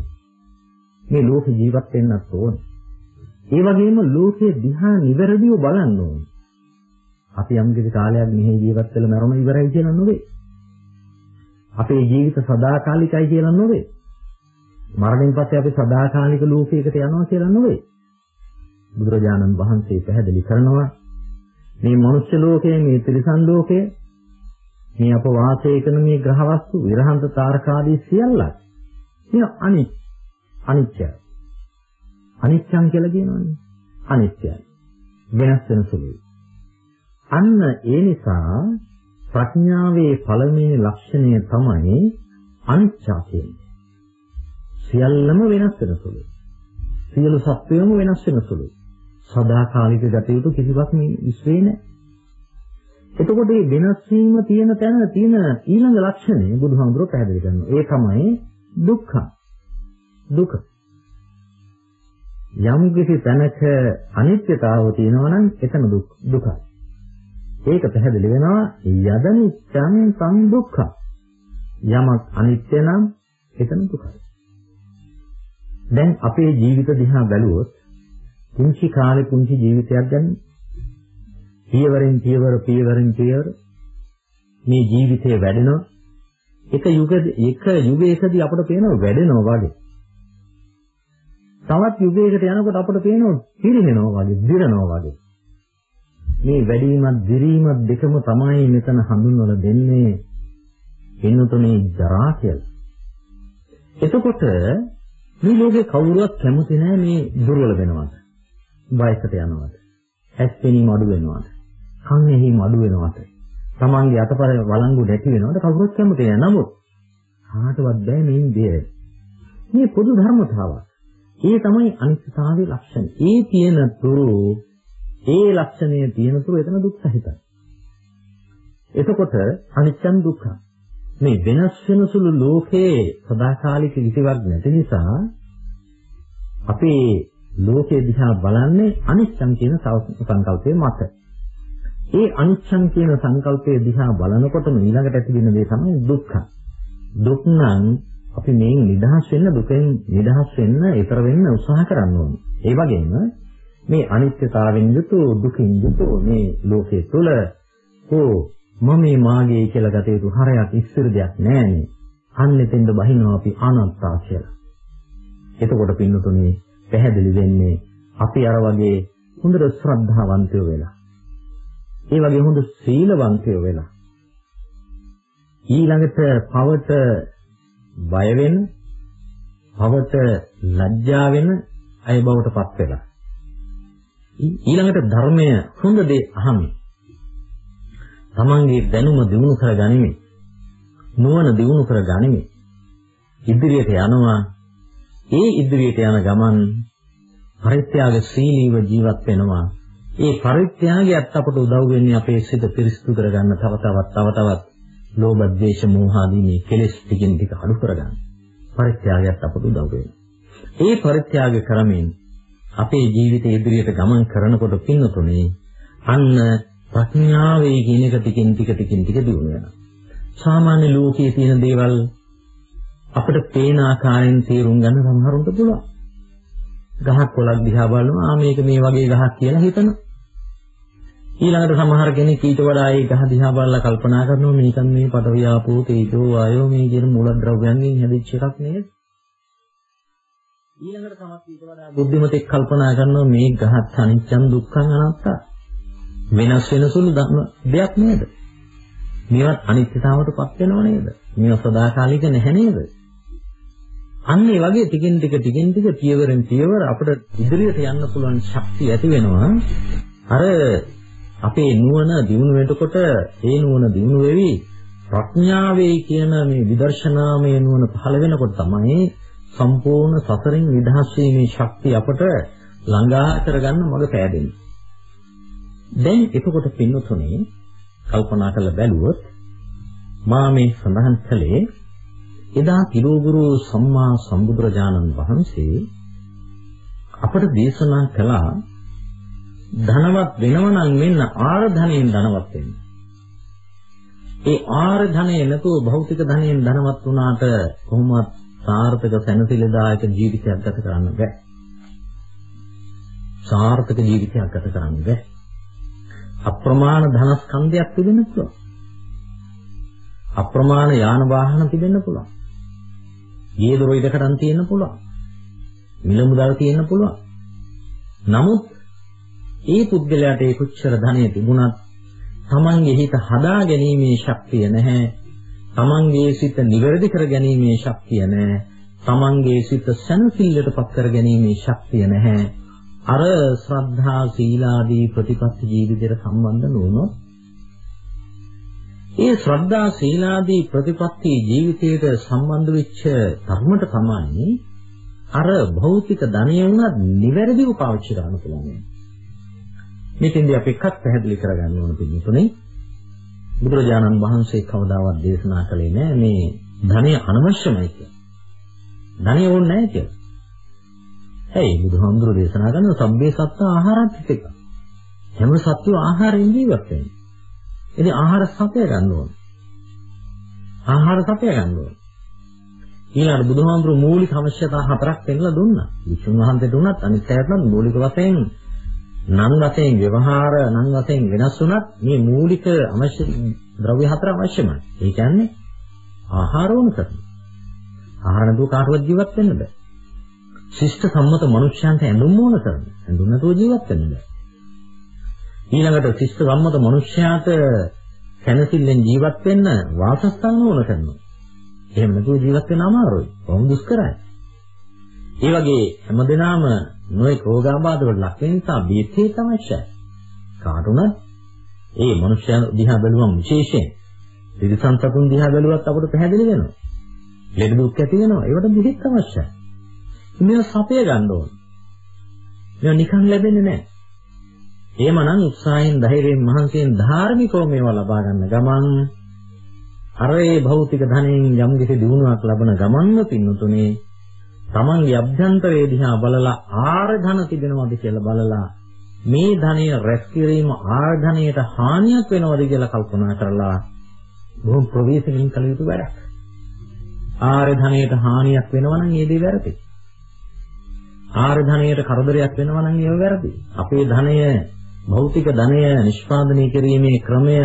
මේ ලෝක ජීවත් වෙන්නත් ඕන. ඒ වගේම ලෝකයේ දිහා නිවැරදිව බලන්න ඕන. අපි යම් කිසි කාලයක් මෙහි ජීවත් වෙලා මරණ ඉවරයි කියලා නෙවෙයි. අපේ ජීවිත සදාකාලිකයි කියලා නෙවෙයි. මරණයෙන් පස්සේ අපි සදාකාලික ලෝකයකට යනවා කියලා නෙවෙයි. බුදුරජාණන් වහන්සේ පැහැදිලි කරනවා මේ මනුෂ්‍ය ලෝකයේ මේ තිරිසන් ලෝකයේ මේ අප වාසය කරන මේ ග්‍රහ වස්තු විරහන්ත තාරකාදී සියල්ලක් මේ අනි අනිත්‍යයි. අනිත්‍යං කියලා කියනවනේ. අනිත්‍යයි. වෙනස් වෙන සුළුයි. අන්න ඒ නිසා ප්‍රඥාවේ පළවෙනි ලක්ෂණය තමයි අනිත්‍ය කියන්නේ. සියල්ලම වෙනස් වෙන සුළුයි සියලු සත්වයම වෙනස් වෙන සුළුයි සදාකාලික ගත යුතු කිසිවක් මේ විශ්වේ නැහැ. එතකොට මේ වෙනස් වීම තියෙන තැන තියෙන ඊළඟ ලක්ෂණය බුදුහාමුදුරුවෝ පැහැදිලි කරනවා. ඒ තමයි දුක්ඛ. දුක. යම් කිසි තැනක අනිත්‍යතාවය තියෙනවා නම් එතන දුකයි. ඒක පැහැදිලි වෙනවා යදනිච්ඡං සං දුක්ඛ. යමක් අනිත්‍ය නම් එතන දුකයි. දැන් අපේ ජීවිත දිහා බැලුවොත් පුංචි කාලේ පුංචි ජීවිතයක් ගන්න. පියවරෙන් පියවර පියවරෙන් පියවර මේ ජීවිතය වැඩෙනවා. එක යුග එක යුගයකදී අපට පේනවා වැඩෙනවා වගේ. තවත් යුගයකට යනකොට අපට පේනවා පිරිනනවා වගේ, දිරනවා වගේ. මේ වැඩිමත් දිරීමත් දෙකම තමයි මෙතන හඳුන්වලා දෙන්නේ එන්නතුනේ ජරා කියලා. එතකොට මේ ලෝකේ කවුරුවත් කැමති නැහැ මේ දුර්වල වෙනවට. වයසට යනවාද? ඇස් පෙනීම අඩු වෙනවාද? කන් ඇහිම අඩු වෙනවාද? තමන්ගේ අතපය වළංගු නැති වෙනවාද? කවුරුත් කැමති නෑ. නමුත් කාටවත් බෑ මේ දේ. මේ පොදු ධර්මතාවක්. ඒ තමයි අනිත්‍යතාවයේ ලක්ෂණ. ඒ තියෙන තුරු ඒ ලක්ෂණය තියෙන තුරු එතන දුක් සහිතයි. එතකොට අනිත්‍යං දුක්ඛ. මේ වෙනස් වෙන සුළු ලෝකයේ සදාකාලික කිසිවක් නැති නිසා අපේ ලෝකයේ දිහා බලන්නේ අනිච්චං කියන සංකල්පයේ මත. ඒ අනිච්චං කියන සංකල්පයේ දිහා බලනකොටම ඊළඟට ඇති වෙන දේ තමයි දුක්ඛ. දුක් නම් අපි මේන් නිදහස් වෙන්න දුකෙන් නිදහස් වෙන්න ඊතර වෙන්න උත්සාහ කරන්න ඕනේ. ඒ වගේම මේ අනිත්‍යතාවෙන් යුතු දුකින් යුතු මේ ලෝකයේ තුල ඕ මම මේ මාගේ කියලා ගත යුතු හරයක් ඉස්සර දෙයක් නෑනේ. අන්න එතෙන්ද බහිනවා අපි අනත්තා කියලා. එතකොට පින්නතුනේ පැහැදිලි වෙන්නේ අපි අර වගේ හොඳට ශ්‍රද්ධාවන්තයෝ වෙලා. ඒ වගේ හොඳ සීලවන්තයෝ වෙලා. ඊළඟට පවට බය වෙන, පවට ලැජ්ජා වෙන අය බවට පත් වෙලා. ඊළඟට ධර්මය හොඳ දේ අහමින් තමන්ගේ දැනුම දිනු කර ගනිමින් නුවණ දිනු කර ගනිමින් ඉදිරියට යනවා ඒ ඉදිරියට යන ගමන් පරිත්‍යාග සීලීව ජීවත් වෙනවා. ඒ පරිත්‍යාගයත් අපට උදව් වෙන්නේ අපේ සිත පිරිසිදු කරගන්න තව තවත් තව තවත් ලෝභ, ද්වේෂ, මෝහ ආදී මේ කෙලෙස් ටිකින් ටික අඩු කරගන්න. පරිත්‍යාගයත් අපට උදව් වෙනවා. ඒ පරිත්‍යාග කරමින් අපේ ජීවිතය ඉදිරියට ගමන් කරනකොට පින්නතුනේ අන්න ප්‍රඥාවේ කියන එක ටිකින් ටික ටිකින් ටික දියුණු වෙනවා. සාමාන්‍ය ලෝකයේ තියෙන දේවල් අපිට පේන ආකාරයෙන් තේරුම් ගන්න සමහරුන්ට පුළුවන්. ගහක් කොළක් දිහා බලනවා ආ මේක මේ වගේ ගහක් කියලා හිතනවා. ඊළඟට සමහර කෙනෙක් ඊට වඩා ඒ ගහ දිහා බලලා කල්පනා කරනවා මේකන් මේ පඨවි ආපෝ තේජෝ වායෝ මේ කියන මූලද්‍රව්‍යයන්ගෙන් හැදිච්ච එකක් නේද? ඊළඟට තමත් ඊට වඩා බුද්ධිමතෙක් කල්පනා කරනවා මේ ගහත් අනිච්චං දුක්ඛං අනාත්තා. වෙනස් වෙන සුළු දෙයක් නේද? මේවත් අනිත්‍යතාවටපත් වෙනව නේද? මේවා සදාකාලික නැහැ නේද? අන්න ඒ වගේ ටිකෙන් ටික ටිකෙන් ටික පියවරෙන් පියවර අපිට ඉදිරියට යන්න පුළුවන් ශක්තිය ඇති වෙනවා. අර අපේ නුවණ දියුණු වෙනකොට ඒ නුවණ දියුණු වෙවි ප්‍රඥාවේ කියන මේ විදර්ශනාමය නුවණ පහළ වෙනකොට තමයි සම්පූර්ණ සසරින් නිදහස් වීමේ ශක්තිය අපට ළඟා කරගන්න මඟ පෑදෙන්නේ. දැන් එතකොට පින්නතුනේ කල්පනා කරලා බැලුවොත් මා මේ සඳහන් කළේ එදා තිරුගුරු සම්මා සම්බුදුරජාණන් වහන්සේ අපට දේශනා කළා ධනවත් වෙනවනම් මෙන්න ආර ධනෙන් ධනවත් වෙන්න. ඒ ආර ධනෙ නැතුව භෞතික ධනෙන් ධනවත් වුණාට කොහොමවත් සාර්ථක සැනසෙලදායක ජීවිතයක් ගත කරන්න බෑ. සාර්ථක ජීවිතයක් ගත කරන්න බෑ. අප්‍රමාණ ධනස්කන්ධයක් තිබෙන්න පුළුවන්. අප්‍රමාණ යාන වාහන තිබෙන්න පුළුවන්. ඊයේ දොර ඉදකටන් තියෙන්න පුළුවන්. මිල මුදල් තියෙන්න පුළුවන්. නමුත් ඒ පුද්ගලයාට ඒ කොච්චර ධනය තිබුණත් තමන්ගේ හිත හදා ගැනීමේ ශක්තිය නැහැ. තමන්ගේ සිත නිවැරදි කර ගැනීමේ ශක්තිය නැහැ. තමන්ගේ සිත සැනසෙල්ලට පත් කර ගැනීමේ ශක්තිය නැහැ. අර ශ්‍රද්ධා සීලාදී ප්‍රතිපත්ති ජීවිතයට සම්බන්ධ නොවුනොත් ඒ ශ්‍රද්ධා සීලාදී ප්‍රතිපත්ති ජීවිතයට සම්බන්ධ වෙච්ච ධර්මයට තමයි අර භෞතික ධනය වුණත් නිවැරදිව පාවිච්චි කරන්න පුළුවන්. මෙතෙන්දී අපි එකක් පැහැදිලි කරගන්න ඕන පිළිතුනේ බුදුරජාණන් වහන්සේ කවදාවත් දේශනා කළේ නෑ මේ ධනය අනවශ්‍යමයි කියලා. ධනය ඕනේ නෑ කියලා. ඇයි බුදුහාමුදුරෝ දේශනා කරන සබ්බේ සත්ත ආහාරත් එක. හැම සත්ත්ව ආහාරයෙන් ජීවත් වෙන්නේ. ඉතින් ආහාර සපය ගන්න ඕනේ. ආහාර සපය ගන්න ඕනේ. ඊළඟට බුදුහාමුදුරු මූලික අවශ්‍යතා හතරක් පෙන්නලා දුන්නා. විසුණු වහන්සේට උනත් අනිත් අයටත් මූලික වශයෙන් නම් වශයෙන් ව්‍යවහාර නම් වශයෙන් වෙනස් වුණත් මේ මූලික අවශ්‍ය ද්‍රව්‍ය හතර අවශ්‍යමයි. ඒ කියන්නේ ආහාර ඕන කරනවා. ආහාර නැතුව කාටවත් ජීවත් වෙන්න බෑ. ශිෂ්ට සම්මත මනුෂ්‍යයන්ට ඇඳුම් ඕන කරනවා. ඇඳුම් නැතුව ජීවත් වෙන්න බෑ. ඊළඟට ශිෂ්ට සම්මත මනුෂ්‍යයාට සැනසෙල්ලෙන් ජීවත් වෙන්න වාසස්ථාන ඕන කරනවා. එහෙම නැතුව ජීවත් වෙන්න අමාරුයි. බොහොම දුෂ්කරයි. ඒ වගේ හැමදෙනාම නොයෙක් රෝගාබාධ වලට ලක් වෙන නිසා බීජේ අවශ්‍යයි. කාටුණත් ඒ මනුෂ්‍යයන් දිහා බැලුවම විශේෂයෙන් තිරිසන් සතුන් දිහා බැලුවත් අපට පැහැදිලි වෙනවා. ලෙඩ දුක් ඇති වෙනවා. ඒවට බෙහෙත් අවශ්‍යයි. මේවා සපය ගන්න ඕන. මේවා නිකන් ලැබෙන්නේ නැහැ. එහෙමනම් උත්සාහයෙන් ධෛර්යයෙන් මහන්සියෙන් ධාර්මිකව මේවා ලබා ගන්න ගමන් අර ඒ භෞතික ධනෙන් යම් කිසි දිනුවක් ලබන ගමන්ව පින්නතුනේ තමන්ගේ අභ්‍යන්තරයේ දිහා බලලා ආර ධන තිබෙනවද කියලා බලලා මේ ධනය රැස් කිරීම ආර ධනයට හානියක් වෙනවද කියලා කල්පනා කරලා බොහොම ප්‍රවේශකින් කළ යුතු වැඩක්. ආර ධනයට හානියක් වෙනවා නම් ඒ දේ වැරදි. ආර ධනයට කරදරයක් වෙනවා නම් ඒක වැරදි. අපේ ධනය භෞතික ධනය නිෂ්පාදනය කිරීමේ ක්‍රමය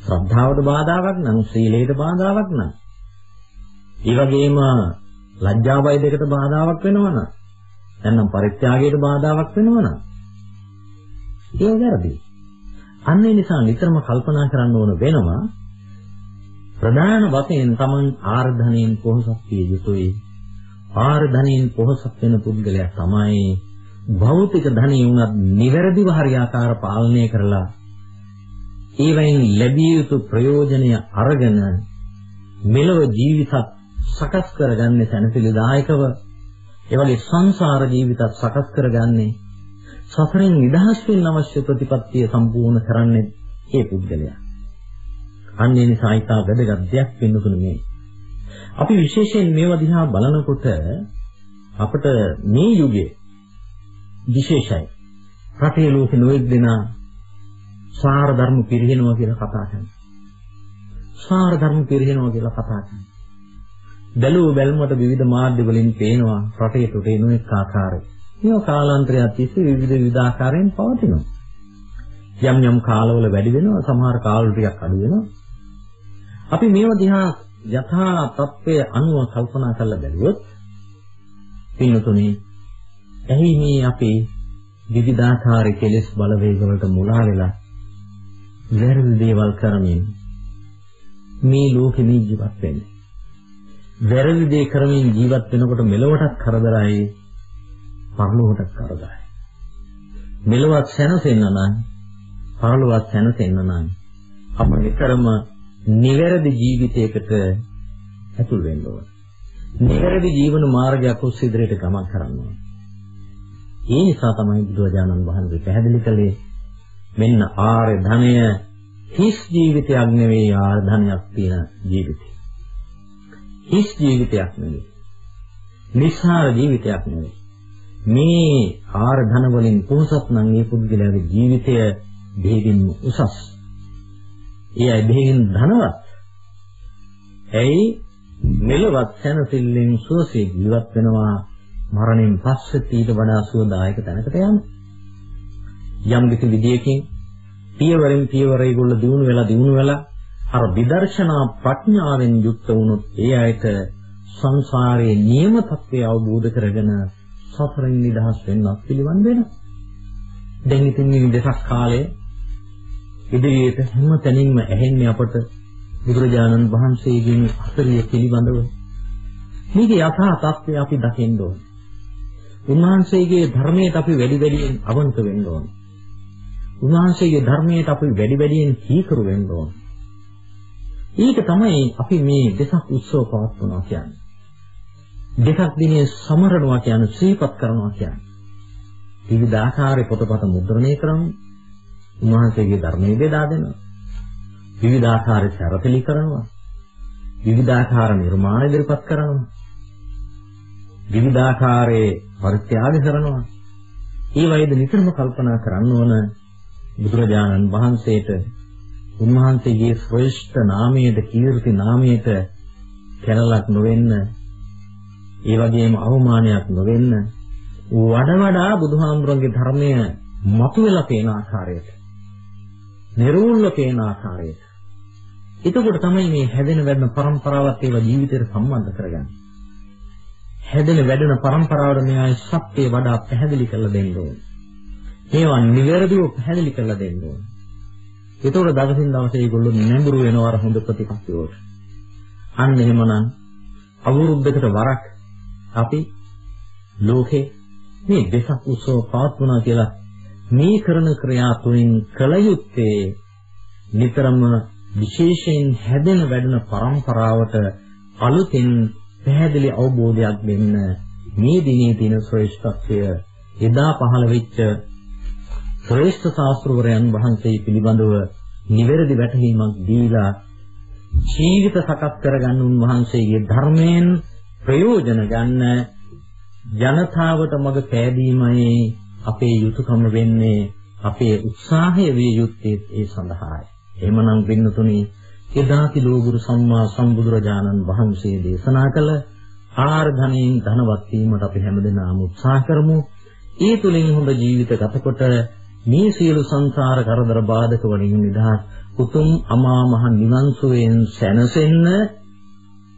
ශ්‍රද්ධාවට බාධාවක් නම් සීලයට බාධාවක් නම් ඒ වගේම ලැජ්ජා බය දෙකට බාධාවක් වෙනවා නම් නැත්නම් පරිත්‍යාගයට බාධාවක් වෙනවා නම් ඒක වැරදි. අන්න ඒ නිසා නිතරම කල්පනා කරන්න ඕන වෙනවා ප්‍රධාන වශයෙන් Taman ආර්ධනයෙන් පොහොසත් විය යුතුයි. ආර්ධනයෙන් පොහොසත් වෙන පුද්ගලයා තමයි භෞතික ධනෙ උනත් නිවැරදිව හරියාකාර පාලනය කරලා ඒවෙන් ලැබිය යුතු ප්‍රයෝජනය අරගෙන මෙලොව ජීවිතත් සකස් කරගන්නේ සැනසෙලිදායකව ඒ වගේ සංසාර ජීවිතත් සකස් කරගන්නේ සසරෙන් නිදහස් වෙන්න අවශ්‍ය ප්‍රතිපත්තිය සම්පූර්ණ කරන්නේ ඒ පුද්ගලයා. අන්නේ නිසා ඊටා වැදගත් දෙයක් වෙනුතුනේ මේ. අපි විශේෂයෙන් මේවා දිහා බලනකොට අපිට මේ යුගයේ විශේෂයි. රටේ ලෝකෙ නොඑක් දෙනා සාර ධර්ම පිරිනවනවා කියලා කතා කරනවා. සාර ධර්ම පිරිනවනවා කියලා කතා කරනවා. බැලුව බැලමුවට විවිධ මාධ්‍ය වලින් පේනවා රටේ තොටේ නොඑක් ආකාරයි. මේවා කාලාන්තරයක් තිස්සේ විවිධ විවිධ ආකාරයෙන් පවතිනවා. යම් යම් කාලවල වැඩි වෙනවා සමහර කාලවල ටිකක් අඩු වෙනවා. අපි මේව දිහා යථා තත්ත්වයේ අනුව කල්පනා කරලා බැලුවොත් පින්නතුනේ එහි මේ අපේ විවිධාකාර කෙලෙස් බලවේග වලට මුලා වෙලා වැරදි දේවල් කරමින් මේ ලෝකෙ ජීවත් වෙන්නේ. වැරදි දේ කරමින් ජීවත් වෙනකොට මෙලොවටත් කරදරයි, පරලොවටත් කරදරයි. මෙලොවත් සැනසෙන්න නම්, පරලොවත් සැනසෙන්න නම් අප නිතරම නිවැරදි ජීවිතයකට ඇතුල් වෙන්න ඕන. නිවැරදි ජීවන මාර්ගයක් ඔස්සේ ඉදිරියට ගමන් කරන්න ඕන. ඒ නිසා තමයි බුදුරජාණන් වහන්සේ පැහැදිලි කළේ මෙන්න ආර්ය ධනය හිස් ජීවිතයක් නෙවෙයි ආර්ය ධනයක් තියෙන ජීවිතය. හිස් ජීවිතයක් නෙවෙයි. නිස්සාර ජීවිතයක් නෙවෙයි. මේ ආර ධන වලින් පොහසත් නම් මේ පුද්ගලයාගේ ජීවිතය දෙහිමින් උසස්. ඒ අය දෙහිමින් ධනවත්. ඇයි මෙලවත් සැනසෙල්ලෙන් සුවසේ ජීවත් වෙනවා මරණයෙන් පස්සේ ඊට වඩා සුවදායක තැනකට යන්න. යම් කිසි විදියකින් පියවරෙන් පියවර ඒගොල්ලෝ දිනු වෙලා දිනු වෙලා අර විදර්ශනා ප්‍රඥාවෙන් යුක්ත වුණොත් ඒ අයට සංසාරයේ නියම තත්ත්වය අවබෝධ කරගෙන සසරින් නිදහස් වෙන්නත් පිළිවන් වෙනවා. දැන් ඉතින් මේ දෙසක් කාලේ ඉදිරියට හැම තැනින්ම ඇහෙන්නේ අපට බුදුරජාණන් වහන්සේගෙන් අතරිය පිළිබඳව. මේකේ යථා තත්ත්වය අපි දකින්න ඕනේ. උන්වහන්සේගේ ධර්මයට අපි වැඩි වැඩියෙන් අවංක වෙන්න ඕනේ. උන්වහන්සේගේ ධර්මයට අපි වැඩි වැඩියෙන් කීකරු වෙන්න ඕනේ. ඒක තමයි අපි මේ දෙසක් උත්සව පවත්වනවා කියන්නේ. දෙකක් දිනේ සමරනවා කියන්නේ ශ්‍රීපත් කරනවා කියන්නේ. විවිධ ආකාරයේ පොතපත මුද්‍රණය කරනවා. උන්වහන්සේගේ ධර්මයේ බෙදා දෙනවා. විවිධ ආකාරයේ සැරපිලි කරනවා. විවිධ ආකාර නිර්මාණ ඉදිරිපත් කරනවා. විවිධ ආකාරයේ පරිත්‍යාග කරනවා. ඒ වයිද නිතරම කල්පනා කරන්න ඕන බුදුරජාණන් වහන්සේට උන්වහන්සේගේ ශ්‍රේෂ්ඨ නාමයට කීර්ති නාමයට කැලලක් නොවෙන්න ඒ වගේම අවමානයක් නොවෙන්න වඩ වඩා බුදුහාමුදුරන්ගේ ධර්මය මතුවලා පේන ආකාරයට නිර්වුල්ව පේන ආකාරයට. එතකොට තමයි මේ හැදෙන වැඩන પરම්පරාවත් ඒවා ජීවිතයට සම්බන්ධ කරගන්නේ. හැදෙන වැඩෙන પરම්පරාවට මෙහායි සත්‍ය වඩා පැහැදිලි කරලා දෙන්න ඕනේ. ඒවා නිවැරදිව පැහැදිලි කරලා දෙන්න ඕනේ. ඒතකොට දවසින් දවස ඒගොල්ලෝ නැඹුරු වෙනවා අර හොඳ ප්‍රතිපත්තියට. අන්න එහෙමනම් අවුරුද්දකට වරක් අපි ලෝකේ මේ වෙසක් උත්සව පවත්වනවා කියලා මේ කරන ක්‍රියා තුලින් කල යුත්තේ නිතරම විශේෂයෙන් හැදෙන වැඩෙන પરම්පරාවට අලුතින් පැහැදිලි අවබෝධයක් දෙන්න මේ දිනේ තියෙන ශ්‍රේෂ්ඨත්වය එදා පහළ වෙච්ච ශ්‍රේෂ්ඨ ශාස්ත්‍රවරයන් වහන්සේ පිළිබඳව නිවැරදි වැටහීමක් දීලා ජීවිත සකස් කරගන්න උන්වහන්සේගේ ධර්මයෙන් ප්‍රයෝජන ගන්න ජනතාවට මඟ පෑදීමයි අපේ යුතුයකම වෙන්නේ අපේ උත්සාහය විය යුත්තේ ඒ සඳහායි. එහෙමනම් වෙන්නතුනි එදාති ලෝගුරු සම්මා සම්බුදුරජාණන් වහන්සේ දේශනා කළ ආර්ධනයෙන් ධනවත් වීමට අපි හැමදෙනාම උත්සාහ කරමු. ඒ තුලින් හොඳ ජීවිත ගතකොට මේ සියලු සංසාර කරදර බාධක වලින් නිදහස් උතුම් අමා මහ නිවන් සුවයෙන් සැනසෙන්න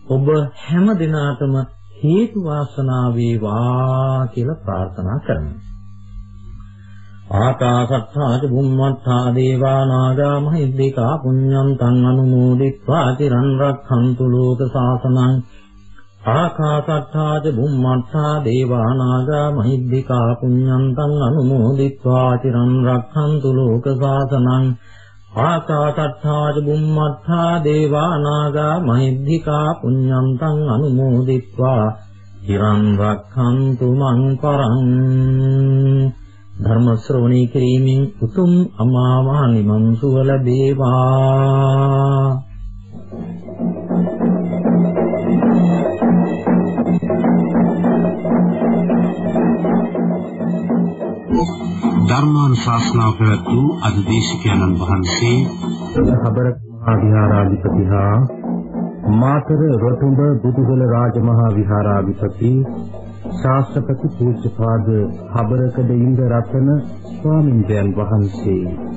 ඔබ හැම දිනාටම හේතු වාසනා වේවා කියලා ප්‍රාර්ථනා කරනවා. ආකාසත්තා ච බුම්මත්තා දේවා නාග මහිද්దికා පුඤ්ඤං තං අනුමෝදිත්වා තිරන් රක්ඛන්තු ලෝක සාසනං. ආකාසත්තා ච බුම්මත්තා දේවා නාග මහිද්దికා පුඤ්ඤං තං අනුමෝදිත්වා තිරන් රක්ඛන්තු ලෝක සාසනං. ආකාසත්තා ච බුම්මත්තා දේවා නාග මහිද්దికා පුඤ්ඤන්තං අනුමෝදිත්වා. চিරං රක්ඛන්තු මං පරං ධර්ම ශ්‍රවණී කිරීමෙන් උතුම් අමාමහ නිවන් සුව ලැබේවා. ධර්මානුශාසනාව පැවැත් වූ අද දේශිකානන් වහන්සේ හබර මහා විහාරාධිපති හා මාතර රතුඹ බුදුගල රාජමහා විහාරාධිපති ශාස්ත්‍රපති පූජ්‍යපාද හබරකඩ ඉන්ද රතන ස්වාමින්දයන් වහන්සේ